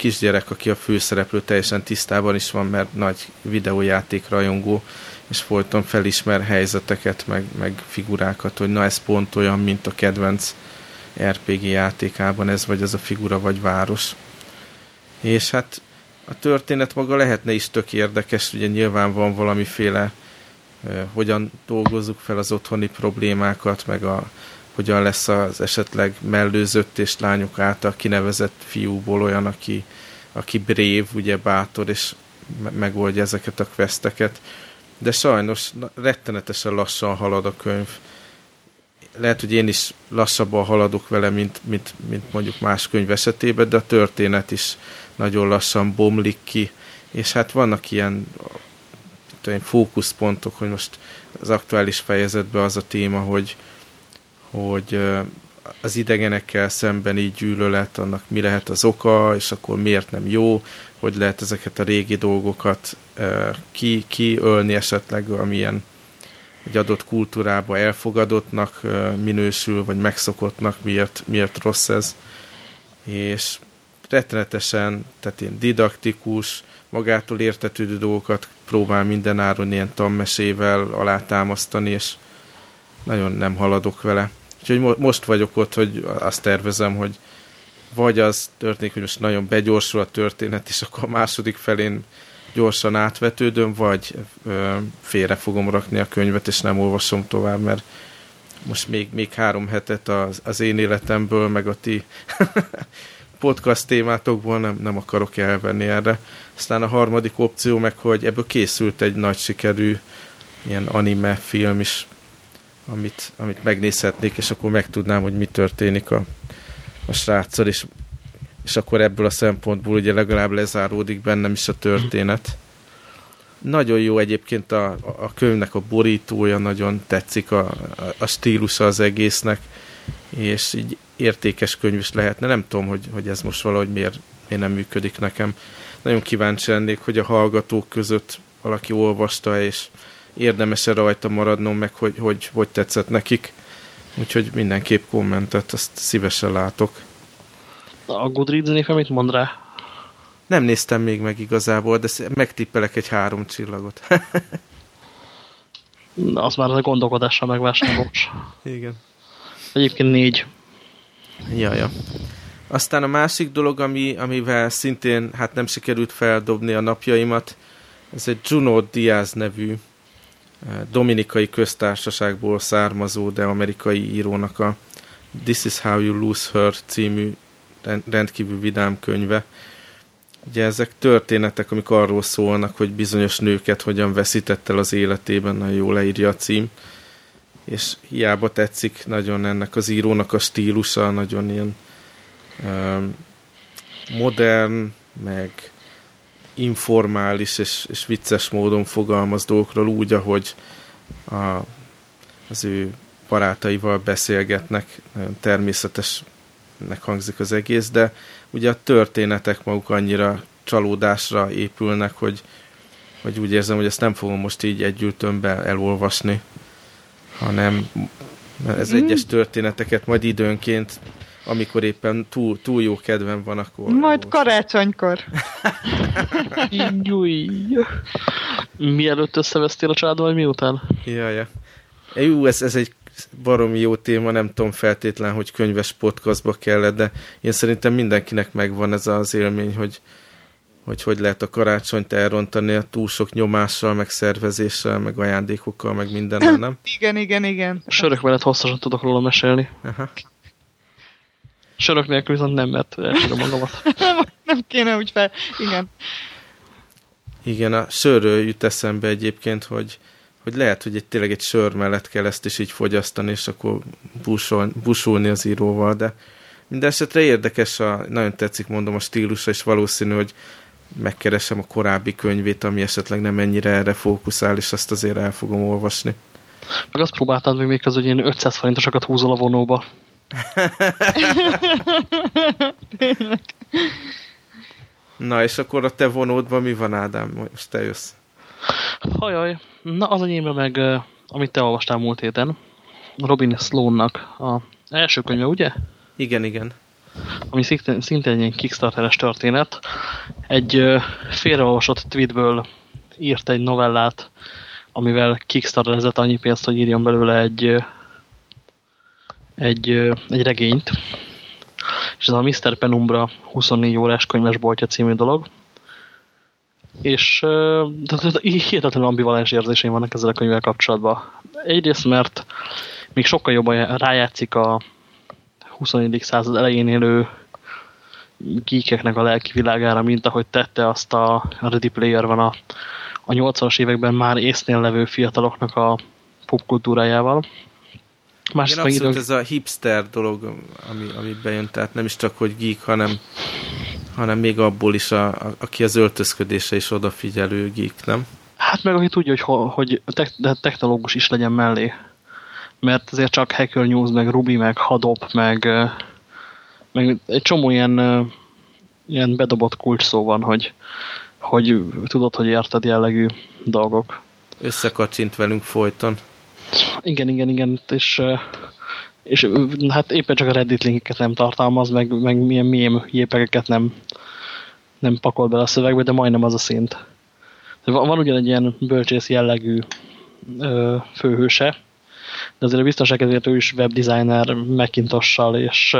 kisgyerek, aki a főszereplő teljesen tisztában is van, mert nagy videójáték rajongó, és folyton felismer helyzeteket, meg, meg figurákat, hogy na ez pont olyan, mint a kedvenc RPG játékában ez vagy ez a figura, vagy város. És hát a történet maga lehetne is tök érdekes, ugye nyilván van valamiféle eh, hogyan dolgozzuk fel az otthoni problémákat, meg a, hogyan lesz az esetleg mellőzött és lányok által kinevezett fiúból olyan, aki, aki brév, ugye bátor, és megoldja ezeket a questeket. De sajnos rettenetesen lassan halad a könyv. Lehet, hogy én is lassabban haladok vele, mint, mint, mint mondjuk más könyv esetében, de a történet is nagyon lassan bomlik ki, és hát vannak ilyen tudom, fókuszpontok, hogy most az aktuális fejezetben az a téma, hogy, hogy az idegenekkel szembeni gyűlölet, annak mi lehet az oka, és akkor miért nem jó, hogy lehet ezeket a régi dolgokat ki, kiölni esetleg, amilyen egy adott kultúrába elfogadottnak minősül, vagy megszokottnak, miért, miért rossz ez. És rettenetesen, tehát ilyen didaktikus, magától értetődő dolgokat próbál mindenáron ilyen tanmesével alátámasztani, és nagyon nem haladok vele. Úgyhogy most vagyok ott, hogy azt tervezem, hogy vagy az történik, hogy most nagyon begyorsul a történet, és akkor a második felén gyorsan átvetődöm, vagy ö, félre fogom rakni a könyvet, és nem olvasom tovább, mert most még, még három hetet az, az én életemből, meg a ti podcast témátokból nem, nem akarok elvenni erre. Aztán a harmadik opció meg, hogy ebből készült egy nagy sikerű ilyen anime film is, amit, amit megnézhetnék, és akkor megtudnám, hogy mi történik a, a sráccal, és, és akkor ebből a szempontból ugye legalább lezáródik bennem is a történet. Nagyon jó egyébként a, a könyvnek a borítója, nagyon tetszik a, a, stílusa az egésznek, és így értékes könyv is lehetne. Nem tudom, hogy, hogy ez most valahogy miért, miért nem működik nekem. Nagyon kíváncsi lennék, hogy a hallgatók között valaki olvasta, és érdemes-e rajta maradnom, meg hogy, hogy hogy tetszett nekik. Úgyhogy mindenképp kommentet, azt szívesen látok. A Goodreads amit mond rá? Nem néztem még meg igazából, de megtippelek egy három csillagot. Na, az már a gondolkodással megvásárolós. Igen. Egyébként négy. Ja, ja. Aztán a másik dolog, ami, amivel szintén hát nem sikerült feldobni a napjaimat, ez egy Juno Diaz nevű dominikai köztársaságból származó, de amerikai írónak a This is how you lose her című rendkívül vidám könyve. Ugye ezek történetek, amik arról szólnak, hogy bizonyos nőket hogyan veszített el az életében, nagyon jól leírja a cím és hiába tetszik nagyon ennek az írónak a stílusa, nagyon ilyen um, modern, meg informális és, és vicces módon fogalmaz dolgokról úgy, ahogy a, az ő barátaival beszélgetnek, nagyon természetesnek hangzik az egész, de ugye a történetek maguk annyira csalódásra épülnek, hogy, hogy úgy érzem, hogy ezt nem fogom most így együltömbe elolvasni, hanem ez egyes történeteket majd időnként, amikor éppen túl, túl jó kedvem van, akkor... Majd elolvasom. karácsonykor. Mielőtt összevesztél a családban, vagy miután? Ja, ja. Jó, ez, ez egy baromi jó téma, nem tudom feltétlen, hogy könyves podcastba kellett, de én szerintem mindenkinek megvan ez az élmény, hogy hogy hogy lehet a karácsonyt elrontani a túl sok nyomással, meg szervezéssel, meg ajándékokkal, meg mindennel, nem? igen, igen, igen. Sörök mellett hosszasan tudok róla mesélni. Aha. Sörök nélkül viszont nem, mert elsírom magamat. nem kéne úgy fel, igen. Igen, a sörről jut eszembe egyébként, hogy hogy lehet, hogy egy, tényleg egy sör mellett kell ezt is így fogyasztani, és akkor busol, busulni az íróval, de minden esetre érdekes, a, nagyon tetszik mondom a stílusa, és valószínű, hogy megkeresem a korábbi könyvét, ami esetleg nem ennyire erre fókuszál, és azt azért el fogom olvasni. Meg azt próbáltad még még az, hogy én 500 forintosakat húzol a vonóba. Na, és akkor a te vonódban mi van, Ádám? Most te jössz. Hajaj, na az enyémre meg, amit te olvastál múlt héten, Robin Sloannak a első könyve, ugye? Igen, igen. Ami szintén, szintén egy ilyen Kickstarteres történet. Egy félreolvasott tweetből írt egy novellát, amivel kickstarterezett annyi pénzt, hogy írjon belőle egy, egy, egy regényt. És ez a Mr. Penumbra 24 órás könyvesboltja című dolog és hihetetlenül ambivalens érzéseim vannak ezzel a könyvvel kapcsolatban. Egyrészt, mert még sokkal jobban rájátszik a 21. század elején élő geekeknek a lelki világára, mint ahogy tette azt a Ready Player van a, a 80-as években már észnél levő fiataloknak a popkultúrájával. Másrészt Igen, abszolút ez a hipster dolog, ami, ami bejön, tehát nem is csak, hogy geek, hanem hanem még abból is, a, a, aki az öltözködése is odafigyelő geek, nem? Hát meg aki tudja, hogy, hogy te, technológus is legyen mellé. Mert azért csak Hacker News, meg Ruby, meg Hadop, meg, meg egy csomó ilyen, ilyen bedobott kulcs szó van, hogy, hogy tudod, hogy érted jellegű dolgok. Összekacsint velünk folyton. Igen, igen, igen, és és hát éppen csak a Reddit linkeket nem tartalmaz, meg, meg milyen mém jépegeket nem, nem pakol bele a szövegbe, de majdnem az a szint. Van, van ugyan egy ilyen bölcsész jellegű ö, főhőse, de azért a biztonság ő is webdesigner Macintosh-sal, és,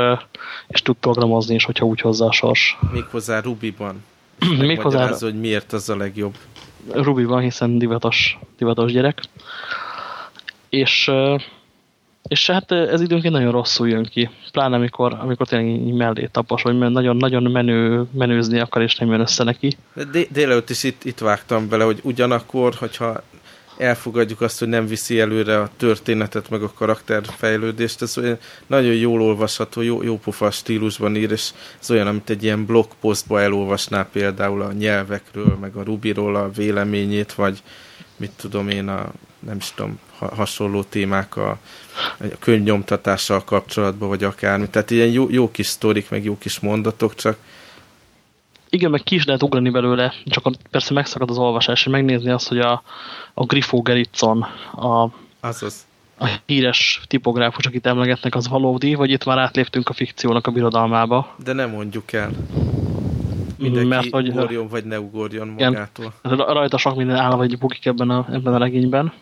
és tud programozni is, hogyha úgy hozzá a sors. Méghozzá Ruby-ban. Méghozzá... hogy miért az a legjobb. Ruby-ban, hiszen divatos, divatos gyerek. És és hát ez időnként nagyon rosszul jön ki. Pláne amikor, amikor tényleg így mellé tapos, vagy nagyon-nagyon menő, menőzni akar, és nem jön össze neki. De délelőtt is itt, itt vágtam bele, hogy ugyanakkor, hogyha elfogadjuk azt, hogy nem viszi előre a történetet, meg a karakterfejlődést, ez olyan nagyon jól olvasható, jó, jó pofa stílusban ír, és ez olyan, amit egy ilyen blogpostba elolvasná például a nyelvekről, meg a Rubiról a véleményét, vagy mit tudom én, a nem is tudom, hasonló témák a, a könyvnyomtatással kapcsolatban, vagy akármi. Tehát ilyen jó, jó kis sztorik, meg jó kis mondatok, csak igen, meg ki is lehet ugrani belőle, csak persze megszakad az olvasás, és megnézni azt, hogy a, a Grifo Geritzon, a, Azaz. a híres tipográfus, akit emlegetnek, az valódi, vagy itt már átléptünk a fikciónak a birodalmába. De nem mondjuk el. Mindenki Mert, hogy, ugorjon, vagy ne ugorjon magától. Igen, rajta sok minden áll, vagy bukik ebben a, ebben a regényben.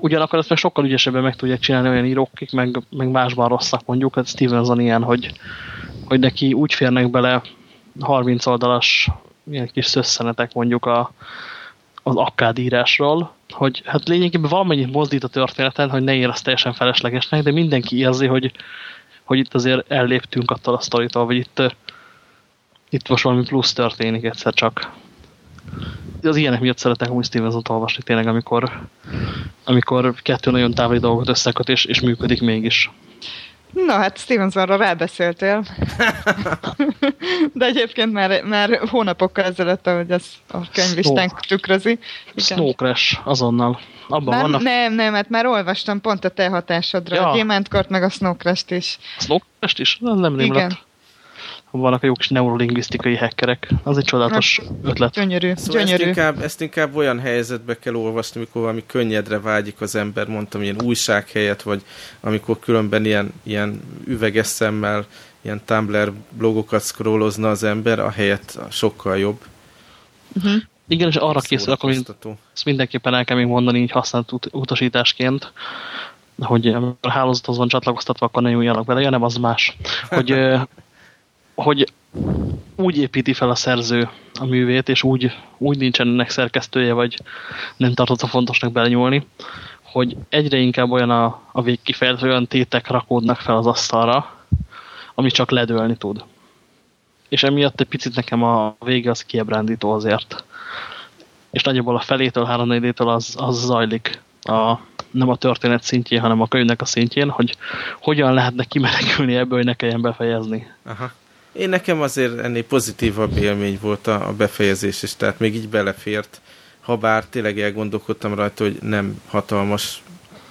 Ugyanakkor ezt meg sokkal ügyesebben meg tudják csinálni olyan írók, akik meg, meg másban rosszak mondjuk. Hát Stevenson ilyen, hogy, hogy neki úgy férnek bele 30 oldalas ilyen kis szösszenetek mondjuk a, az akkád írásról, hogy hát lényegében valamennyit mozdít a történeten, hogy ne érez teljesen feleslegesnek, de mindenki érzi, hogy, hogy itt azért elléptünk attól a sztoritól, vagy itt, itt most valami plusz történik egyszer csak. Az ilyenek miatt szeretek úgy Stevenson-t olvasni tényleg, amikor, amikor kettő nagyon távoli dolgot összeköt, és, és működik mégis. Na hát Stevensonra rábeszéltél. De egyébként már, már hónapokkal ezelőtt, ahogy ez a könyvistánk tükrözi. Igen. Snow Crash, azonnal. Abban már, vannak... Nem, nem, hát már olvastam pont a te hatásodra, ja. a Gyémántkort meg a Snow Crash-t is. Snow Crash-t is? Nem, nem Igen vannak a jó kis neurolingvisztikai hackerek. Az egy csodálatos hát, ötlet. Gyönyörű, szóval gyönyörű. Ezt inkább, ezt inkább olyan helyzetbe kell olvasni, mikor valami könnyedre vágyik az ember, mondtam, ilyen újság helyett, vagy amikor különben ilyen, ilyen üveges szemmel, ilyen Tumblr blogokat scrollozna az ember, a helyett sokkal jobb. Uh -huh. Igen, és arra készül, akkor ezt mindenképpen el kell még mondani így használt ut utasításként, hogy a hálózathoz van csatlakoztatva, akkor ne nyúljanak bele, ja nem, az más. Hogy hogy úgy építi fel a szerző a művét, és úgy, úgy nincsen ennek szerkesztője, vagy nem tartotta fontosnak belenyúlni, hogy egyre inkább olyan a, a végkifejlet, olyan tétek rakódnak fel az asztalra, ami csak ledőlni tud. És emiatt egy picit nekem a vége az kiebrándító azért. És nagyjából a felétől, három az, az zajlik a, nem a történet szintjén, hanem a könyvnek a szintjén, hogy hogyan lehetne kimenekülni ebből, hogy ne kelljen befejezni. Aha. Én nekem azért ennél pozitívabb élmény volt a, a befejezés is, tehát még így belefért, ha bár tényleg elgondolkodtam rajta, hogy nem hatalmas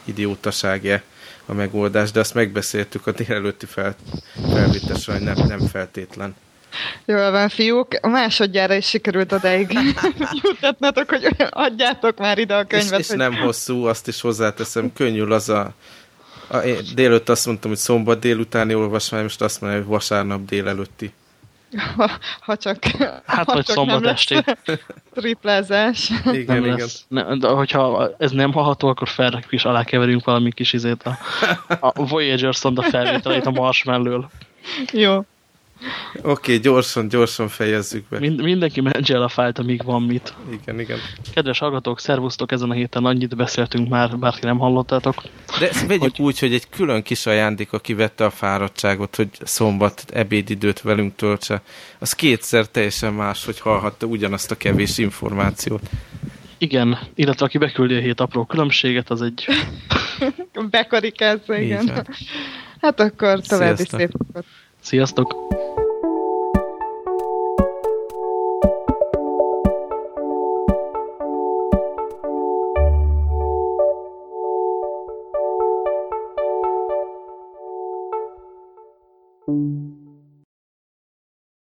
idiótaság-e a megoldás, de azt megbeszéltük a délelőtti fel, felvétesre, hogy nem, nem feltétlen. Jól van, fiúk. A másodjára is sikerült odáig jutatnatok, hogy adjátok már ide a könyvet. És, és hogy... nem hosszú, azt is hozzáteszem, könnyű az a délőtt azt mondtam, hogy szombat délutáni olvasmány, most azt mondja, hogy vasárnap délelőtti. Ha, ha csak, hát, ha hogy csak szombat esti. Triplázás. Igen, nem igen. Lesz. Ne, de hogyha ez nem hallható, akkor fel is keverünk valami kis izét a, a Voyager szonda felvételét a Mars mellől. Jó. Oké, okay, gyorsan, gyorsan fejezzük be. Mind, mindenki mentse el a fájt, amíg van mit. Igen, igen. Kedves hallgatók, szervusztok, ezen a héten annyit beszéltünk már, bárki nem hallottátok. De ezt vegyük hogy... úgy, hogy egy külön kis ajándék, aki vette a fáradtságot, hogy szombat ebédidőt velünk töltse, az kétszer teljesen más, hogy hallhatta ugyanazt a kevés információt. Igen, illetve aki beküldi a hét apró különbséget, az egy... Bekarikázza, igen. Hát akkor további szép Sziasztok!